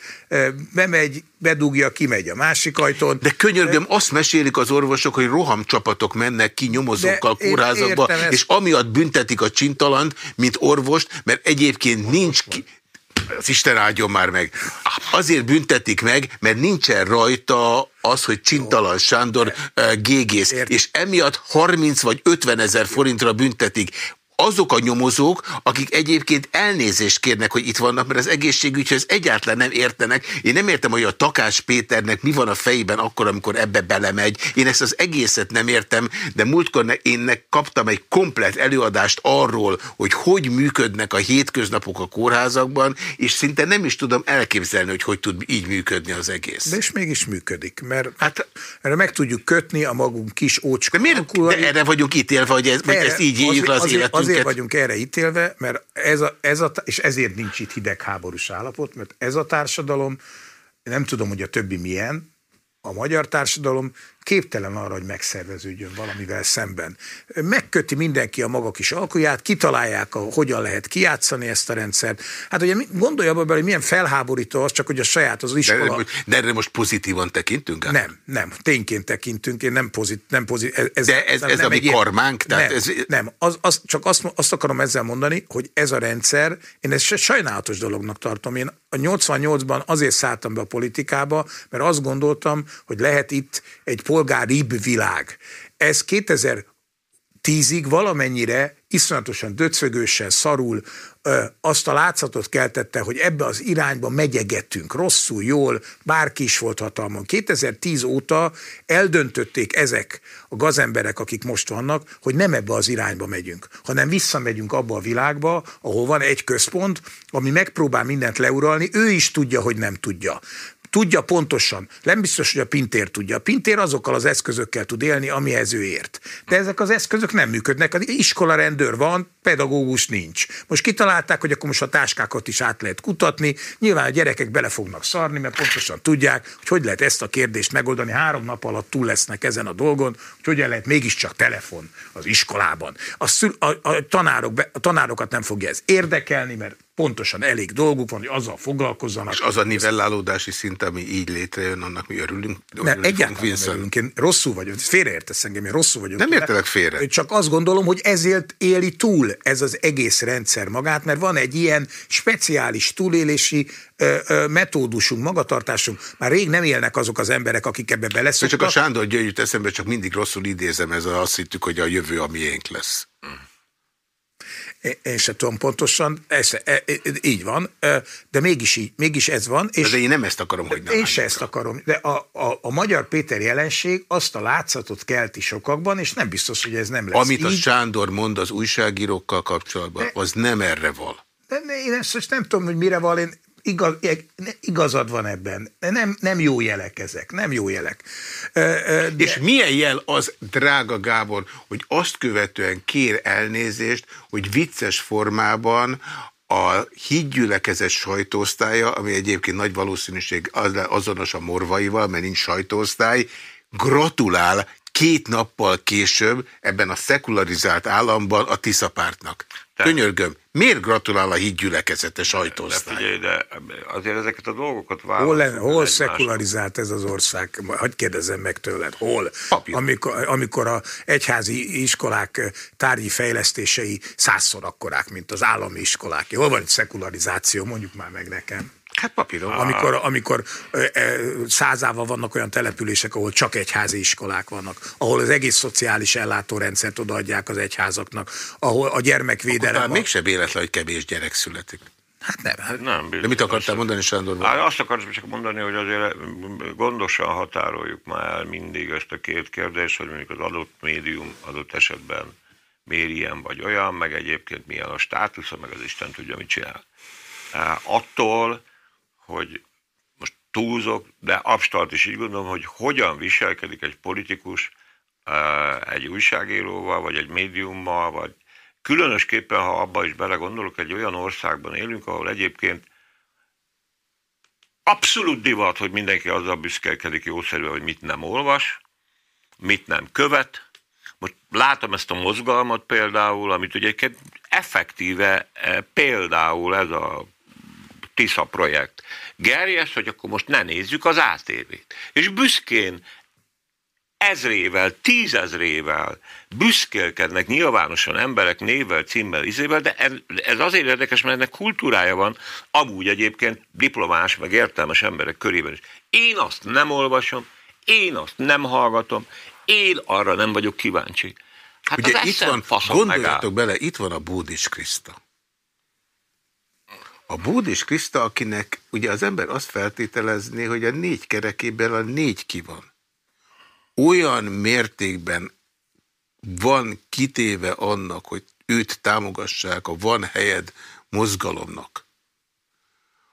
bemegy, bedugja, kimegy a másik ajtón. De könyörgöm, azt mesélik az orvosok, hogy rohamcsapatok mennek ki nyomozókkal kórházakba, és amiatt büntetik a csintalant, mint orvost, mert egyébként nincs ki, az Isten áldjon már meg. Azért büntetik meg, mert nincsen rajta az, hogy Csintalan Sándor uh, gégész, és emiatt 30 vagy 50 ezer forintra büntetik azok a nyomozók, akik egyébként elnézést kérnek, hogy itt vannak, mert az egészségügyhöz egyáltalán nem értenek. Én nem értem, hogy a Takás Péternek mi van a fejében akkor, amikor ebbe belemegy. Én ezt az egészet nem értem, de múltkor én kaptam egy komplet előadást arról, hogy hogy működnek a hétköznapok a kórházakban, és szinte nem is tudom elképzelni, hogy hogy tud így működni az egész. De és mégis működik, mert hát, erre meg tudjuk kötni a magunk kis ócska. De miért? De erre vagyunk ítélve, hogy, ez, erre, hogy ezt így éljük az, az életünket. Azért vagyunk erre ítélve, mert ez a, ez a, és ezért nincs itt hidegháborús állapot, mert ez a társadalom, nem tudom, hogy a többi milyen, a magyar társadalom képtelen arra, hogy megszerveződjön valamivel szemben. Megköti mindenki a maga kis alkuját, kitalálják, a, hogyan lehet kijátszani ezt a rendszert. Hát ugye gondolja abba hogy milyen felháborító az, csak hogy a saját az iskola... De, de erre most pozitívan tekintünk? Át? Nem, nem, tényként tekintünk, én nem pozit, nem pozit, ez, De ez, ez, ez a mi karmánk? Tehát nem, ez... nem az, az, csak azt, azt akarom ezzel mondani, hogy ez a rendszer, én ezt sajnálatos dolognak tartom. Én a 88-ban azért szálltam be a politikába, mert azt gondoltam, hogy lehet itt egy polgáribb világ. Ez 2010-ig valamennyire iszonyatosan döcögősen, szarul ö, azt a látszatot keltette, hogy ebbe az irányba megyegettünk, rosszul, jól, bárki is volt hatalmon. 2010 óta eldöntötték ezek a gazemberek, akik most vannak, hogy nem ebbe az irányba megyünk, hanem visszamegyünk abba a világba, ahol van egy központ, ami megpróbál mindent leuralni, ő is tudja, hogy nem tudja tudja pontosan. Nem biztos, hogy a Pintér tudja. A Pintér azokkal az eszközökkel tud élni, amihez ő ért. De ezek az eszközök nem működnek. Az iskola rendőr van, pedagógus nincs. Most kitalálták, hogy akkor most a táskákat is át lehet kutatni. Nyilván a gyerekek bele fognak szarni, mert pontosan tudják, hogy hogy lehet ezt a kérdést megoldani. Három nap alatt túl lesznek ezen a dolgon, hogy hogyan lehet mégiscsak telefon az iskolában. A, szül, a, a, tanárok a tanárokat nem fogja ez érdekelni, mert pontosan elég dolguk van, hogy azzal foglalkozzanak. És az a nivellálódási szint, ami így létrejön, annak mi örülünk. Nem, egyáltalán nem örülünk. Én rosszul vagyok, félreértesz engem, én rosszul vagyok. Nem értelek félre. Csak azt gondolom, hogy ezért éli túl ez az egész rendszer magát, mert van egy ilyen speciális túlélési ö, ö, metódusunk, magatartásunk. Már rég nem élnek azok az emberek, akik ebbe beleszoktak. Csak a Sándor Györgyűt eszembe, csak mindig rosszul idézem, ez azt hittük, hogy a jövő a miénk lesz. Hmm én sem tudom pontosan, ez, e, e, így van, de mégis, így, mégis ez van. És de én nem ezt akarom, hogy nem Én sem ezt akarom, de a, a, a magyar Péter jelenség azt a látszatot kelti sokakban, és nem biztos, hogy ez nem lesz Amit így. a Sándor mond az újságírókkal kapcsolatban, de, az nem erre val. De én ezt most nem tudom, hogy mire val, én igaz, igazad van ebben. Nem, nem jó jelek ezek, nem jó jelek. De... És milyen jel az, drága Gábor, hogy azt követően kér elnézést, hogy vicces formában a hídgyülekezet sajtóosztálya, ami egyébként nagy valószínűség az, azonos a morvaival, mert nincs sajtóosztály, gratulál két nappal később ebben a szekularizált államban a Tisza pártnak. Könyörgöm, miért gratulál a hídgyülekezete sajtóosztály? De, figyelj, de azért ezeket a dolgokat választjuk. Hol, len, hol szekularizált ez az ország? Hagy kérdezzem meg tőled, hol? Amikor, amikor a egyházi iskolák tárgyi fejlesztései százszor akkorák, mint az állami iskolák. Hol van egy szekularizáció? Mondjuk már meg nekem. Hát papíron. Amikor, amikor százával vannak olyan települések, ahol csak egyházi iskolák vannak, ahol az egész szociális ellátórendszert odaadják az egyházaknak, ahol a gyermekvédelem... Akkor mégsem véletlen, hogy kevés gyerek születik. Hát nem. Hát nem De mit akartál mondani, Sándor? Hát azt akartam csak mondani, hogy azért gondosan határoljuk már el mindig ezt a két kérdést, hogy mondjuk az adott médium adott esetben miért ilyen vagy olyan, meg egyébként milyen a státusza, meg az Isten tudja, mit csinál. Attól, hogy most túlzok, de abstart is így gondolom, hogy hogyan viselkedik egy politikus egy újságíróval, vagy egy médiummal, vagy különösképpen, ha abba is belegondolok, egy olyan országban élünk, ahol egyébként abszolút divat, hogy mindenki azzal büszkelkedik jószerűen, hogy mit nem olvas, mit nem követ. Most látom ezt a mozgalmat például, amit ugye effektíve például ez a Tisza projekt gerjes, hogy akkor most ne nézzük az ATV-t. És büszkén ezrével, tízezrével büszkélkednek nyilvánosan emberek névvel, címmel, izével, de ez, azért érdekes, mert ennek kultúrája van, amúgy egyébként diplomás, meg értelmes emberek körében is. Én azt nem olvasom, én azt nem hallgatom, én arra nem vagyok kíváncsi. Hát Ugye itt van, gondoljatok megáll. bele, itt van a Búdis Kriszta. A Búdis Kriszta, akinek ugye az ember azt feltételezné, hogy a négy kerekében a négy ki van. Olyan mértékben van kitéve annak, hogy őt támogassák a van helyed mozgalomnak,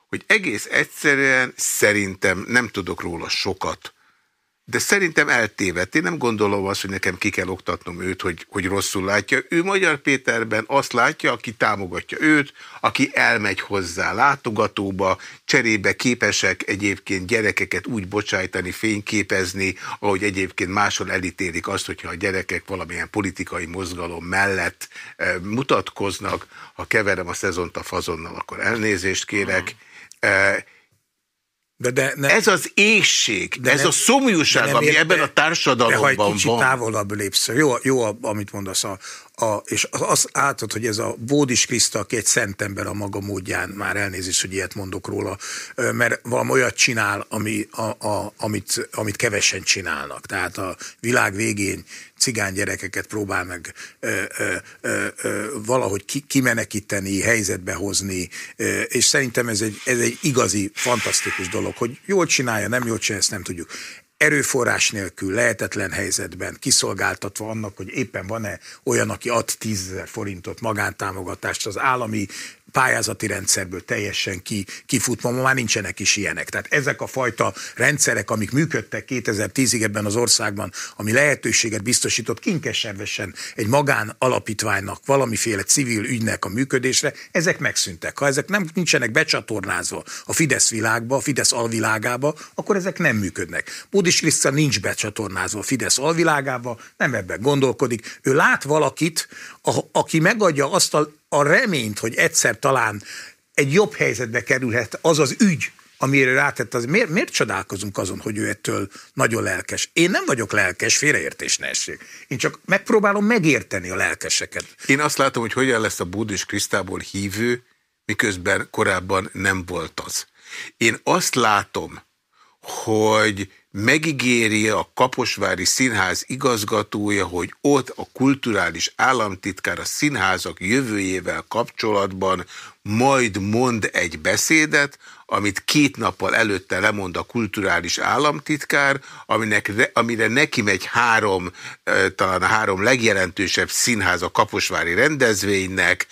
hogy egész egyszerűen szerintem nem tudok róla sokat, de szerintem eltévedt. Én nem gondolom azt, hogy nekem ki kell oktatnom őt, hogy, hogy rosszul látja. Ő Magyar Péterben azt látja, aki támogatja őt, aki elmegy hozzá látogatóba, cserébe képesek egyébként gyerekeket úgy bocsájtani, fényképezni, ahogy egyébként máshol elítélik azt, hogyha a gyerekek valamilyen politikai mozgalom mellett e, mutatkoznak. Ha keverem a szezont a fazonnal, akkor elnézést kérek. E, de, de ne, ez az éjség, de ez nem, a szomjúság, ami ebben a társadalomban van. De ha egy kicsit távolabb lépsz, jó, jó amit mondasz, a, a, és az átad, hogy ez a Bódis Kriszta, aki egy szent ember a maga módján, már elnézést, hogy ilyet mondok róla, mert valami olyat csinál, ami, a, a, amit, amit kevesen csinálnak. Tehát a világ végén cigány gyerekeket próbál meg ö, ö, ö, valahogy ki, kimenekíteni, helyzetbe hozni, ö, és szerintem ez egy, ez egy igazi, fantasztikus dolog, hogy jól csinálja, nem jól csinálja, ezt nem tudjuk erőforrás nélkül, lehetetlen helyzetben, kiszolgáltatva annak, hogy éppen van-e olyan, aki ad 10 forintot magántámogatást az állami pályázati rendszerből teljesen ki, kifutva, ma már nincsenek is ilyenek. Tehát ezek a fajta rendszerek, amik működtek 2010-ig ebben az országban, ami lehetőséget biztosított kinkesebben egy magán alapítványnak, valamiféle civil ügynek a működésre, ezek megszűntek. Ha ezek nem nincsenek becsatornázva a Fidesz világba, a Fidesz alvilágába, akkor ezek nem működnek. Bódis Kriszta nincs becsatornázva a Fidesz alvilágába, nem ebben gondolkodik. Ő lát valakit, a, aki megadja azt a a reményt, hogy egyszer talán egy jobb helyzetbe kerülhet az az ügy, amire rátett, az miért, miért csodálkozunk azon, hogy ő ettől nagyon lelkes? Én nem vagyok lelkes, félreértés ne essék. Én csak megpróbálom megérteni a lelkeseket. Én azt látom, hogy hogyan lesz a Búdis Krisztából hívő, miközben korábban nem volt az. Én azt látom, hogy megígéri a Kaposvári Színház igazgatója, hogy ott a kulturális államtitkár a színházak jövőjével kapcsolatban majd mond egy beszédet, amit két nappal előtte lemond a kulturális államtitkár, aminek, amire neki megy három, talán a három legjelentősebb színház a Kaposvári rendezvénynek,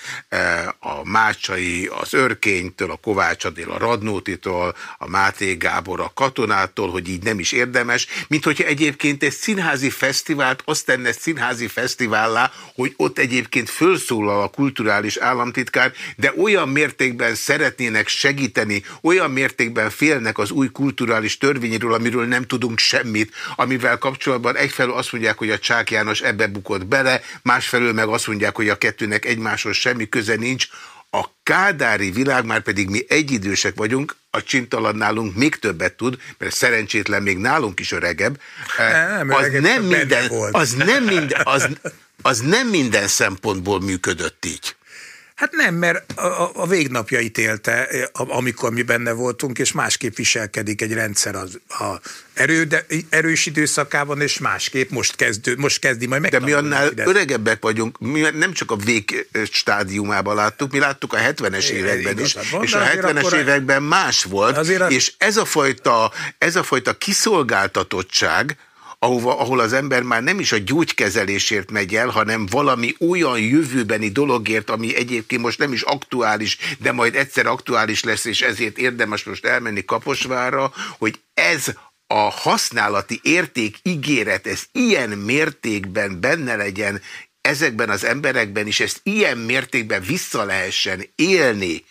a Mácsai, az Örkénytől, a Kovács Adél, a Radnótitól, a Máté Gábor, a Katonától, hogy így nem is érdemes, mint hogyha egyébként egy színházi fesztivált azt tenne színházi fesztivállá, hogy ott egyébként fölszólal a kulturális államtitkár, de olyan mértékben szeretnének segíteni, olyan mértékben félnek az új kulturális törvényről, amiről nem tudunk semmit, amivel kapcsolatban egyfelől azt mondják, hogy a Csák János ebbe bukott bele, másfelől meg azt mondják, hogy a kettőnek egymáshoz semmi köze nincs. A kádári világ, már pedig mi egyidősek vagyunk, a csintalan nálunk még többet tud, mert szerencsétlen még nálunk is öregebb. Nem, az, nem minden, az, nem minden, az, az nem minden szempontból működött így. Hát nem, mert a, a végnapjait élte, amikor mi benne voltunk, és másképp viselkedik egy rendszer az a erő, de, erős időszakában, és másképp most, kezdő, most kezdi majd meg. De mi annál ide. öregebbek vagyunk, mi nem csak a vég stádiumában láttuk, mi láttuk a 70-es években is, és a 70-es években más volt, és ez a fajta, ez a fajta kiszolgáltatottság, ahova, ahol az ember már nem is a gyógykezelésért megy el, hanem valami olyan jövőbeni dologért, ami egyébként most nem is aktuális, de majd egyszer aktuális lesz, és ezért érdemes most elmenni Kaposvára, hogy ez a használati érték ígéret, ez ilyen mértékben benne legyen ezekben az emberekben, és ezt ilyen mértékben vissza lehessen élni,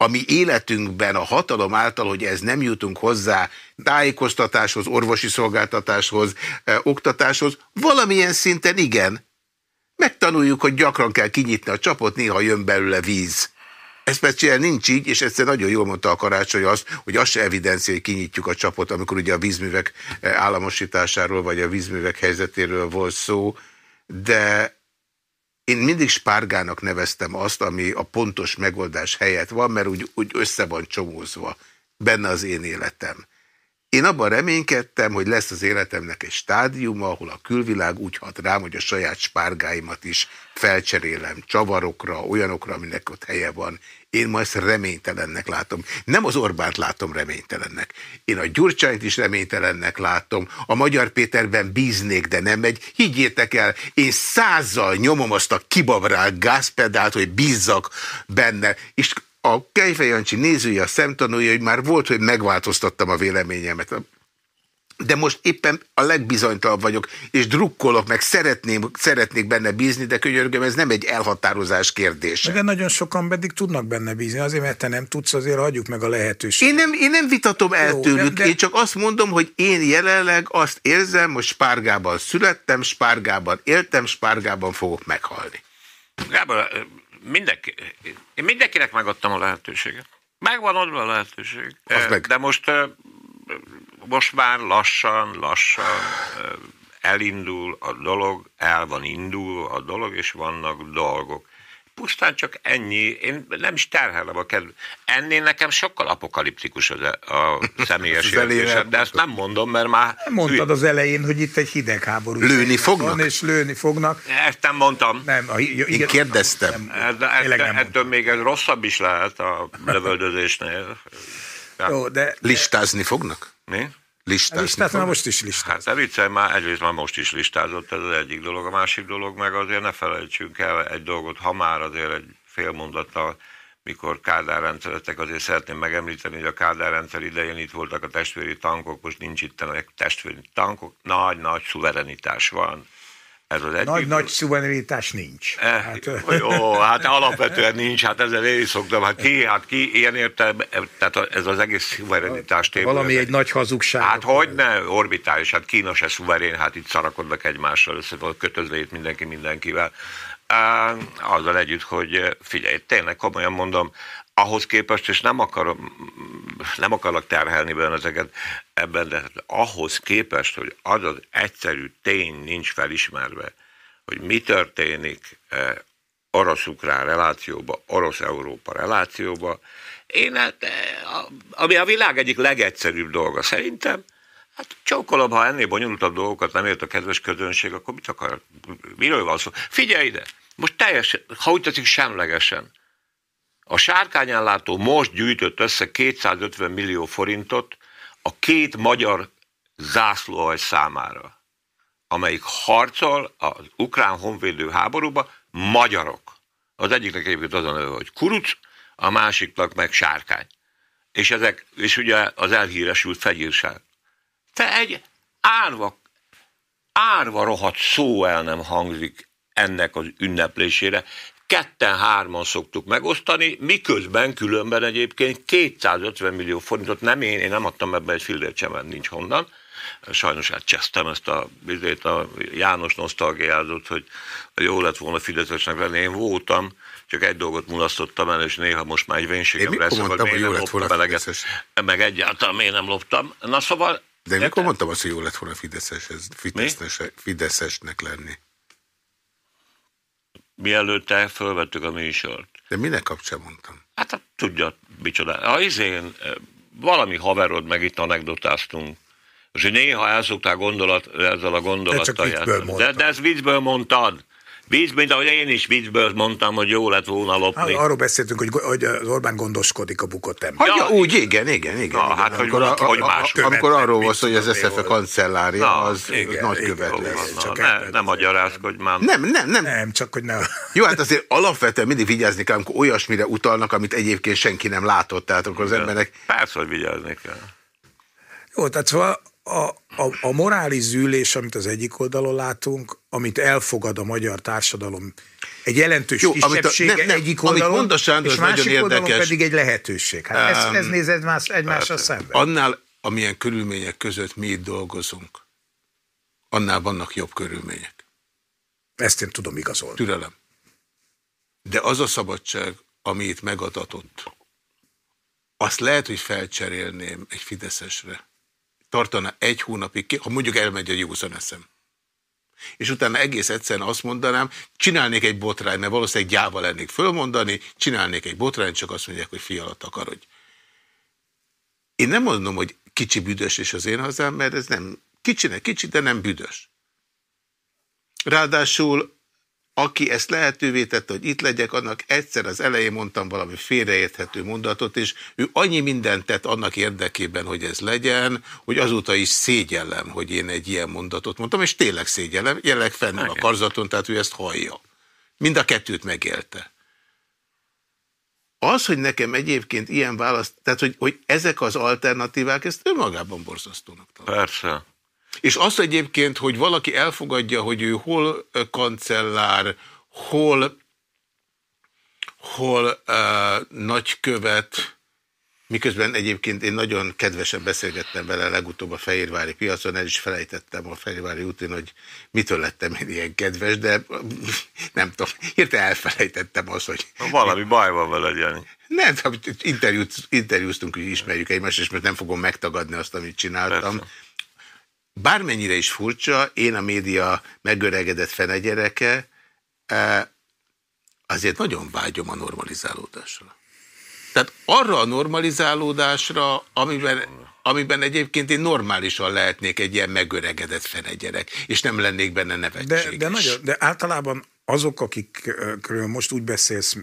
ami életünkben a hatalom által, hogy ez nem jutunk hozzá tájékoztatáshoz, orvosi szolgáltatáshoz, eh, oktatáshoz, valamilyen szinten igen. Megtanuljuk, hogy gyakran kell kinyitni a csapot, néha jön belőle víz. Ez persze nincs így, és egyszer nagyon jól mondta a karácsony azt, hogy az se evidencia, hogy kinyitjuk a csapot, amikor ugye a vízművek eh, államosításáról, vagy a vízművek helyzetéről volt szó, de én mindig spárgának neveztem azt, ami a pontos megoldás helyett van, mert úgy, úgy össze van csomózva benne az én életem. Én abban reménykedtem, hogy lesz az életemnek egy stádiuma, ahol a külvilág úgy hat rám, hogy a saját spárgáimat is felcserélem csavarokra, olyanokra, aminek ott helye van. Én ma ezt reménytelennek látom. Nem az Orbánt látom reménytelennek. Én a Gyurcsányt is reménytelennek látom. A Magyar Péterben bíznék, de nem megy. Higgyétek el, én százzal nyomom azt a kibabrált gázpedált, hogy bízzak benne. És a Kejfej Jancsi nézője, a szemtanúja, hogy már volt, hogy megváltoztattam a véleményemet. De most éppen a legbizonytalanabb vagyok, és drukkolok, meg szeretném, szeretnék benne bízni, de könyörgöm, ez nem egy elhatározás kérdése. De nagyon sokan pedig tudnak benne bízni, azért, mert te nem tudsz, azért hagyjuk meg a lehetőséget. Én nem, én nem vitatom el Jó, tőlük, de, de... én csak azt mondom, hogy én jelenleg azt érzem, hogy Spárgában születtem, Spárgában éltem, Spárgában fogok meghalni. Gábor, mindenki, én mindenkinek megadtam a lehetőséget. Megvan adva a lehetőség. meg. De most, most már lassan, lassan elindul a dolog, el van indul a dolog, és vannak dolgok pusztán csak ennyi, én nem is terhelem a kedv. Ennél nekem sokkal apokaliptikus az e- a személyes érzésem, de ezt nem mondom, mert már... Mondtad az elején, hogy itt egy hidegháború. Lőni fognak? Van, és lőni fognak. Ezt nem mondtam. Nem, a, igen, én kérdeztem. Nem, ez, ez, nem ettől még ez rosszabb is lehet a lövöldözésnél. Jó, de... Listázni fognak? Mi? Listázni listát már most is listáz. Hát de viccelj már, egyrészt már most is listázott, ez az egyik dolog. A másik dolog meg azért ne felejtsünk el egy dolgot, ha már azért egy fél mondattal, mikor Kádár rendszeretek, azért szeretném megemlíteni, hogy a Kádár rendszer idején itt voltak a testvéri tankok, most nincs itt a testvéri tankok, nagy-nagy szuverenitás van ez az egyik. Nagy, nagy szuverenitás nincs. Eh, hát, jó, hát alapvetően nincs, hát ezzel én is szoktam, hát ki, hát ki ilyen értelme, tehát ez az egész szuverenitás téma. Valami egy nagy hazugság. Hát hogy ne, orbitális, hát Kína se szuverén, hát itt szarakodnak egymással, össze kötözve itt mindenki mindenkivel. Azzal együtt, hogy figyelj, tényleg komolyan mondom, ahhoz képest, és nem, akarom, nem akarok terhelni ezeket ebben, de ahhoz képest, hogy az az egyszerű tény nincs felismerve, hogy mi történik eh, orosz-ukrán relációba, orosz-európa relációba, én hát, eh, ami a világ egyik legegyszerűbb dolga szerintem, hát csókolom, ha ennél bonyolultabb dolgokat nem ért a kedves közönség, akkor mit akar, miről van szó? Figyelj ide, most teljesen, ha úgy tetszik, semlegesen. A sárkányánlátó most gyűjtött össze 250 millió forintot a két magyar zászlóaj számára, amelyik harcol az ukrán honvédő háborúba, magyarok. Az egyiknek egyébként az a neve, hogy kuruc, a másiknak meg sárkány. És ezek, és ugye az elhíresült fegyírság. Te egy árva, árva rohadt szó el nem hangzik ennek az ünneplésére ketten-hárman szoktuk megosztani, miközben különben egyébként 250 millió forintot nem én, én nem adtam ebben egy fillért sem, nincs honnan. Sajnos átcsesztem ezt a, bizét a János nosztalgiázott, hogy jó lett volna Fideszesnek lenni. Én voltam, csak egy dolgot mulasztottam el, és néha most már egy vénségem lesz, hogy jó lett volna beleget, meg egyáltalán miért nem loptam. Na szóval... De mikor mondtam azt, hogy jó lett volna Fideszes, Fideszesnek lenni? Mielőtt fölvettük a műsort. De minek kapcsán mondtam? Hát, hát tudja, micsoda. A izén, valami haverod, meg itt anekdotáztunk. És néha el szoktál gondolat, ezzel a gondolattal de, de, de ez viccből mondtad. Víz, mint ahogy én is vízből mondtam, hogy jó lett volna lopni. Arról beszéltünk, hogy, hogy az Orbán gondoskodik a bukott ember. Ja, úgy, igen, igen, igen. Na, hát, amikor, hogy, a, hogy más a, amikor arról volt, hogy az SZF kancellária na, az igen, nagykövet igen, lesz. Csak ne, ne magyarázkodj már. Nem, nem, nem. Nem, csak hogy ne. Jó, hát azért alapvetően mindig vigyázni kell, amikor olyasmire utalnak, amit egyébként senki nem látott. Tehát akkor az emberek... Persze, hogy vigyázni kell. Jó, tehát szóval a, a, a morális zűlés, amit az egyik oldalon látunk, amit elfogad a magyar társadalom egy jelentős Jó, kisebbsége amit a, nem, nem, egyik oldalon, amit mond a és másik nagyon oldalon érdekes. pedig egy lehetőség. Hát um, ez, ez nézed más, egymásra szemben. Annál, amilyen körülmények között mi itt dolgozunk, annál vannak jobb körülmények. Ezt én tudom igazolni. Türelem. De az a szabadság, ami itt megadatott, azt lehet, hogy felcserélném egy Fideszesre tartana egy hónapig, ha mondjuk elmegy a józan eszem. És utána egész egyszerűen azt mondanám, csinálnék egy botrány, mert valószínűleg gyáva lennék fölmondani, csinálnék egy botrány, csak azt mondják, hogy fialat akarodj. Én nem mondom, hogy kicsi büdös és az én hazám, mert ez nem kicsinek kicsi, de nem büdös. Ráadásul aki ezt lehetővé tette, hogy itt legyek, annak egyszer az elején mondtam valami félreérthető mondatot, és ő annyi mindent tett annak érdekében, hogy ez legyen, hogy azóta is szégyellem, hogy én egy ilyen mondatot mondtam, és tényleg szégyellem, jelenleg fenn a karzaton, tehát ő ezt hallja. Mind a kettőt megélte. Az, hogy nekem egyébként ilyen választ, tehát hogy, hogy ezek az alternatívák, ezt önmagában borzasztónak találom. Persze. És az egyébként, hogy valaki elfogadja, hogy ő hol kancellár, hol, hol uh, nagykövet, miközben egyébként én nagyon kedvesen beszélgettem vele legutóbb a Fehérvári piacon, el is felejtettem a Fehérvári úton, hogy mitől lettem én ilyen kedves, de nem tudom, hirtelen elfelejtettem azt, hogy... Valami baj van vele, Jani. Nem, interjút, interjúztunk, hogy ismerjük egymást, és most nem fogom megtagadni azt, amit csináltam. Persze bármennyire is furcsa, én a média megöregedett fenegyereke, e, azért nagyon vágyom a normalizálódásra. Tehát arra a normalizálódásra, amiben, amiben egyébként én normálisan lehetnék egy ilyen megöregedett fenegyerek, és nem lennék benne nevetséges. De, de, nagyon, de általában azok, akikről most úgy beszélsz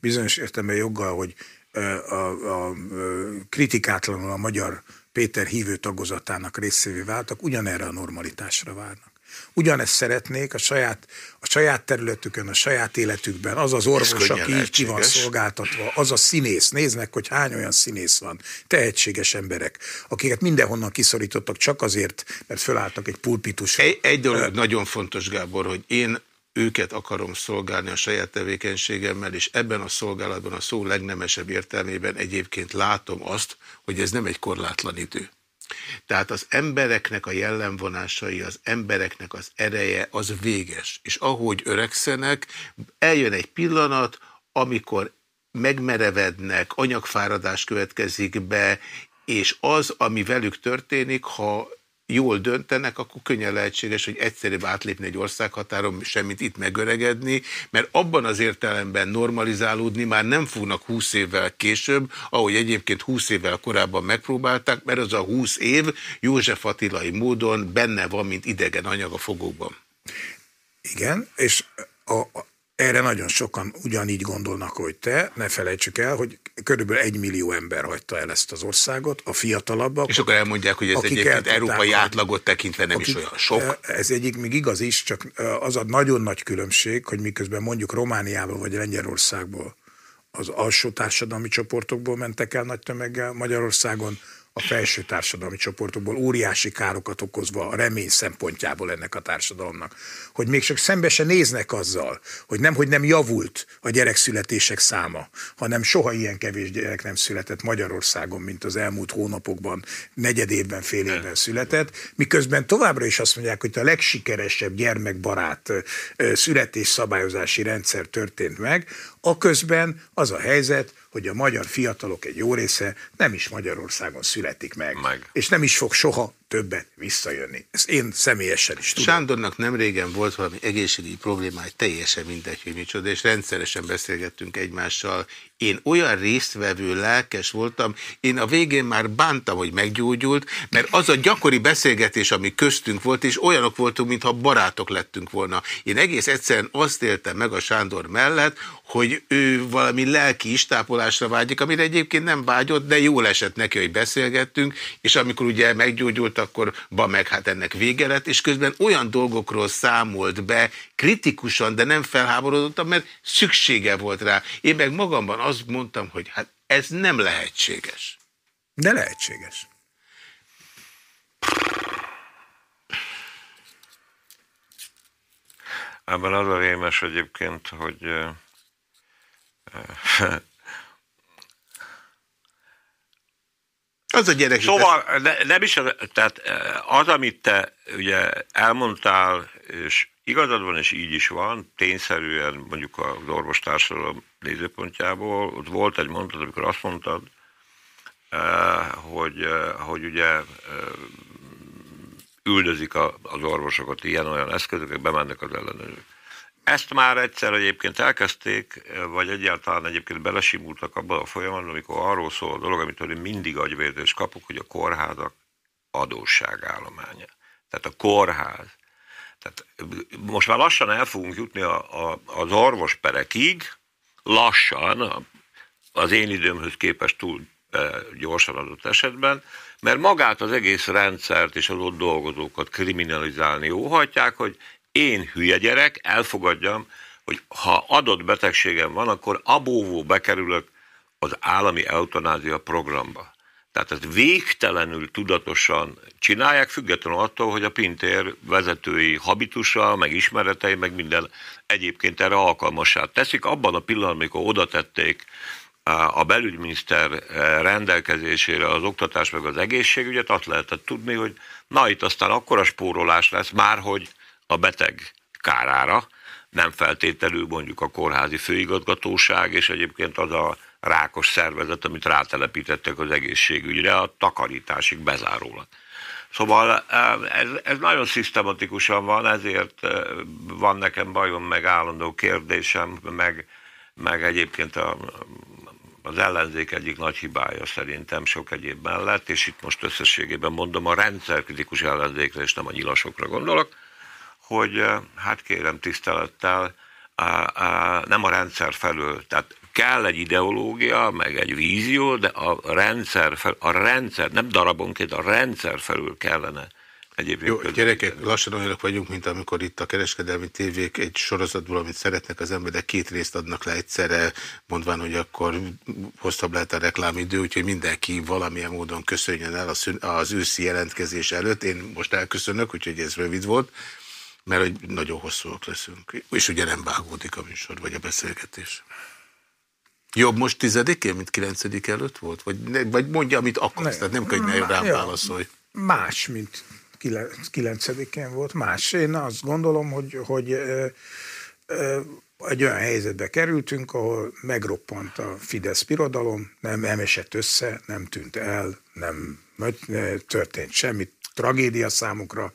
bizonyos értelemben joggal, hogy a, a, a kritikátlanul a magyar Péter hívő tagozatának részévé váltak, ugyanerre a normalitásra várnak. Ugyanezt szeretnék a saját, a saját területükön, a saját életükben, az az orvos, aki így ki van szolgáltatva, az a színész, néznek, hogy hány olyan színész van, tehetséges emberek, akiket mindenhonnan kiszorítottak csak azért, mert fölálltak egy pulpitusra. Egy, egy dolog nagyon fontos, Gábor, hogy én őket akarom szolgálni a saját tevékenységemmel, és ebben a szolgálatban a szó legnemesebb értelmében egyébként látom azt, hogy ez nem egy korlátlan idő. Tehát az embereknek a jellemvonásai, az embereknek az ereje, az véges. És ahogy öregszenek, eljön egy pillanat, amikor megmerevednek, anyagfáradás következik be, és az, ami velük történik, ha jól döntenek, akkor könnyen lehetséges, hogy egyszerűbb átlépni egy országhatáron, semmit itt megöregedni, mert abban az értelemben normalizálódni már nem fognak 20 évvel később, ahogy egyébként 20 évvel korábban megpróbálták, mert az a 20 év József Attilai módon benne van, mint idegen anyag a fogókban. Igen, és a, erre nagyon sokan ugyanígy gondolnak, hogy te, ne felejtsük el, hogy körülbelül egy millió ember hagyta el ezt az országot, a fiatalabbak. És akkor elmondják, hogy ez egyébként európai átlagot tekintve nem akik, is olyan sok. Ez egyik még igaz is, csak az a nagyon nagy különbség, hogy miközben mondjuk Romániából vagy Lengyelországból az alsó társadalmi csoportokból mentek el nagy tömeggel, Magyarországon a felső társadalmi csoportokból óriási károkat okozva a remény szempontjából ennek a társadalomnak. Hogy még csak szembe se néznek azzal, hogy nem, hogy nem javult a gyerekszületések száma, hanem soha ilyen kevés gyerek nem született Magyarországon, mint az elmúlt hónapokban, negyed évben, fél évben született, miközben továbbra is azt mondják, hogy a legsikeresebb gyermekbarát születésszabályozási rendszer történt meg, a közben az a helyzet, hogy a magyar fiatalok egy jó része nem is Magyarországon születik meg. meg. És nem is fog soha többet visszajönni. Ezt én személyesen is tudom. Sándornak nem régen volt valami egészségügyi problémája, teljesen mindegy, hogy micsoda, és rendszeresen beszélgettünk egymással. Én olyan résztvevő, lelkes voltam, én a végén már bántam, hogy meggyógyult, mert az a gyakori beszélgetés, ami köztünk volt, és olyanok voltunk, mintha barátok lettünk volna. Én egész egyszerűen azt éltem meg a Sándor mellett, hogy ő valami lelki istápolásra vágyik, amire egyébként nem vágyott, de jól esett neki, hogy beszélgettünk, és amikor ugye meggyógyult, akkor ba meg hát ennek vége lett, és közben olyan dolgokról számolt be, kritikusan, de nem felháborodottan, mert szüksége volt rá. Én meg magamban azt mondtam, hogy hát ez nem lehetséges. De lehetséges. Ebben az a rémes egyébként, hogy az a gyerek. Szóval ne, nem is, tehát az, amit te ugye elmondtál, és igazad van, és így is van, tényszerűen mondjuk az orvostársadalom nézőpontjából, ott volt egy mondat, amikor azt mondtad, hogy, hogy ugye üldözik az orvosokat ilyen-olyan eszközök, bemennek az ellenőrök. Ezt már egyszer egyébként elkezdték, vagy egyáltalán egyébként belesimultak abban a folyamatban, amikor arról szól a dolog, amitől én mindig agyvérdést kapok, hogy a kórházak adósságállománya. Tehát a kórház. Tehát most már lassan el fogunk jutni a, a, az orvosperekig, lassan, az én időmhöz képest túl e, gyorsan adott esetben, mert magát az egész rendszert és az ott dolgozókat kriminalizálni óhatják, hogy én hülye gyerek, elfogadjam, hogy ha adott betegségem van, akkor abóvó bekerülök az állami eutanázia programba. Tehát ezt végtelenül tudatosan csinálják, függetlenül attól, hogy a Pintér vezetői habitusa, meg ismeretei, meg minden egyébként erre alkalmasát teszik. Abban a pillanatban, amikor oda tették a belügyminiszter rendelkezésére az oktatás meg az egészségügyet, azt lehetett tudni, hogy na itt aztán akkora spórolás lesz már, hogy a beteg kárára, nem feltételül mondjuk a kórházi főigazgatóság, és egyébként az a rákos szervezet, amit rátelepítettek az egészségügyre, a takarításig bezárólag. Szóval eh, ez, ez nagyon szisztematikusan van, ezért eh, van nekem bajom, meg állandó kérdésem, meg, meg egyébként a, az ellenzék egyik nagy hibája szerintem sok egyéb mellett, és itt most összességében mondom a rendszerkritikus ellenzékre, és nem a nyilasokra gondolok, hogy hát kérem tisztelettel, nem a rendszer felől, tehát kell egy ideológia, meg egy vízió, de a rendszer, fel, a rendszer, nem darabonként, a rendszer felül kellene Egyébként Jó, gyerekek, lassan olyanok vagyunk, mint amikor itt a kereskedelmi tévék egy sorozatból, amit szeretnek az emberek, két részt adnak le egyszerre, mondván, hogy akkor hosszabb lehet a reklámidő, úgyhogy mindenki valamilyen módon köszönjön el az őszi jelentkezés előtt. Én most elköszönök, úgyhogy ez rövid volt mert hogy nagyon hosszúak leszünk. És ugye nem vágódik a műsor, vagy a beszélgetés. Jobb most tizedikén, mint kilencedik előtt volt? Vagy, vagy mondja, amit akarsz, ne, tehát nem kell, hogy rám válaszolj. Más, mint kilencedikén volt, más. Én azt gondolom, hogy, hogy ö, ö, egy olyan helyzetbe kerültünk, ahol megroppant a Fidesz birodalom, nem, nem esett össze, nem tűnt el, nem történt semmi tragédia számukra,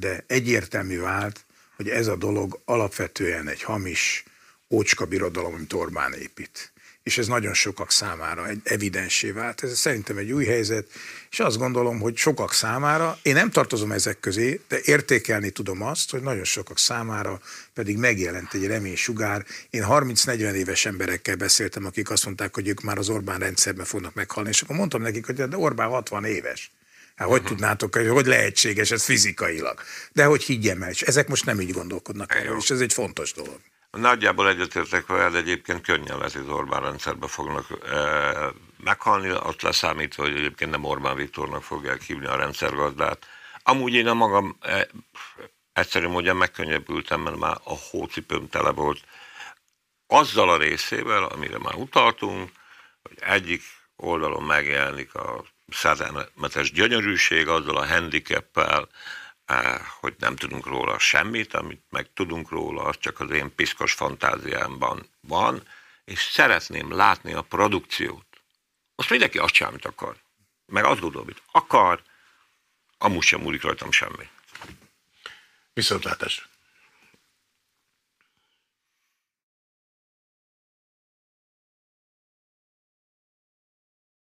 de egyértelmű vált, hogy ez a dolog alapvetően egy hamis ócska birodalom, amit Orbán épít. És ez nagyon sokak számára egy evidensé vált. Ez szerintem egy új helyzet, és azt gondolom, hogy sokak számára, én nem tartozom ezek közé, de értékelni tudom azt, hogy nagyon sokak számára pedig megjelent egy reménysugár. Én 30-40 éves emberekkel beszéltem, akik azt mondták, hogy ők már az Orbán rendszerben fognak meghalni, és akkor mondtam nekik, hogy de Orbán 60 éves. Hát hogy uh-huh. tudnátok, hogy, hogy lehetséges ez fizikailag? De hogy higgyem el, és ezek most nem így gondolkodnak erről, és ez egy fontos dolog. Nagyjából egyetértek veled, egyébként könnyen lesz, hogy Orbán rendszerbe fognak e, meghalni, azt leszámítva, hogy egyébként nem Orbán Viktornak fogják hívni a rendszergazdát. Amúgy én a magam e, egyszerű módon megkönnyebbültem, mert már a hócipőm tele volt azzal a részével, amire már utaltunk, hogy egyik oldalon megjelenik a szerelmetes gyönyörűség, azzal a handicappel, eh, hogy nem tudunk róla semmit, amit meg tudunk róla, az csak az én piszkos fantáziámban van, és szeretném látni a produkciót. Most mindenki azt sem, amit akar. Meg azt gondolom, amit akar, amúgy sem múlik rajtam semmi. Viszontlátásra.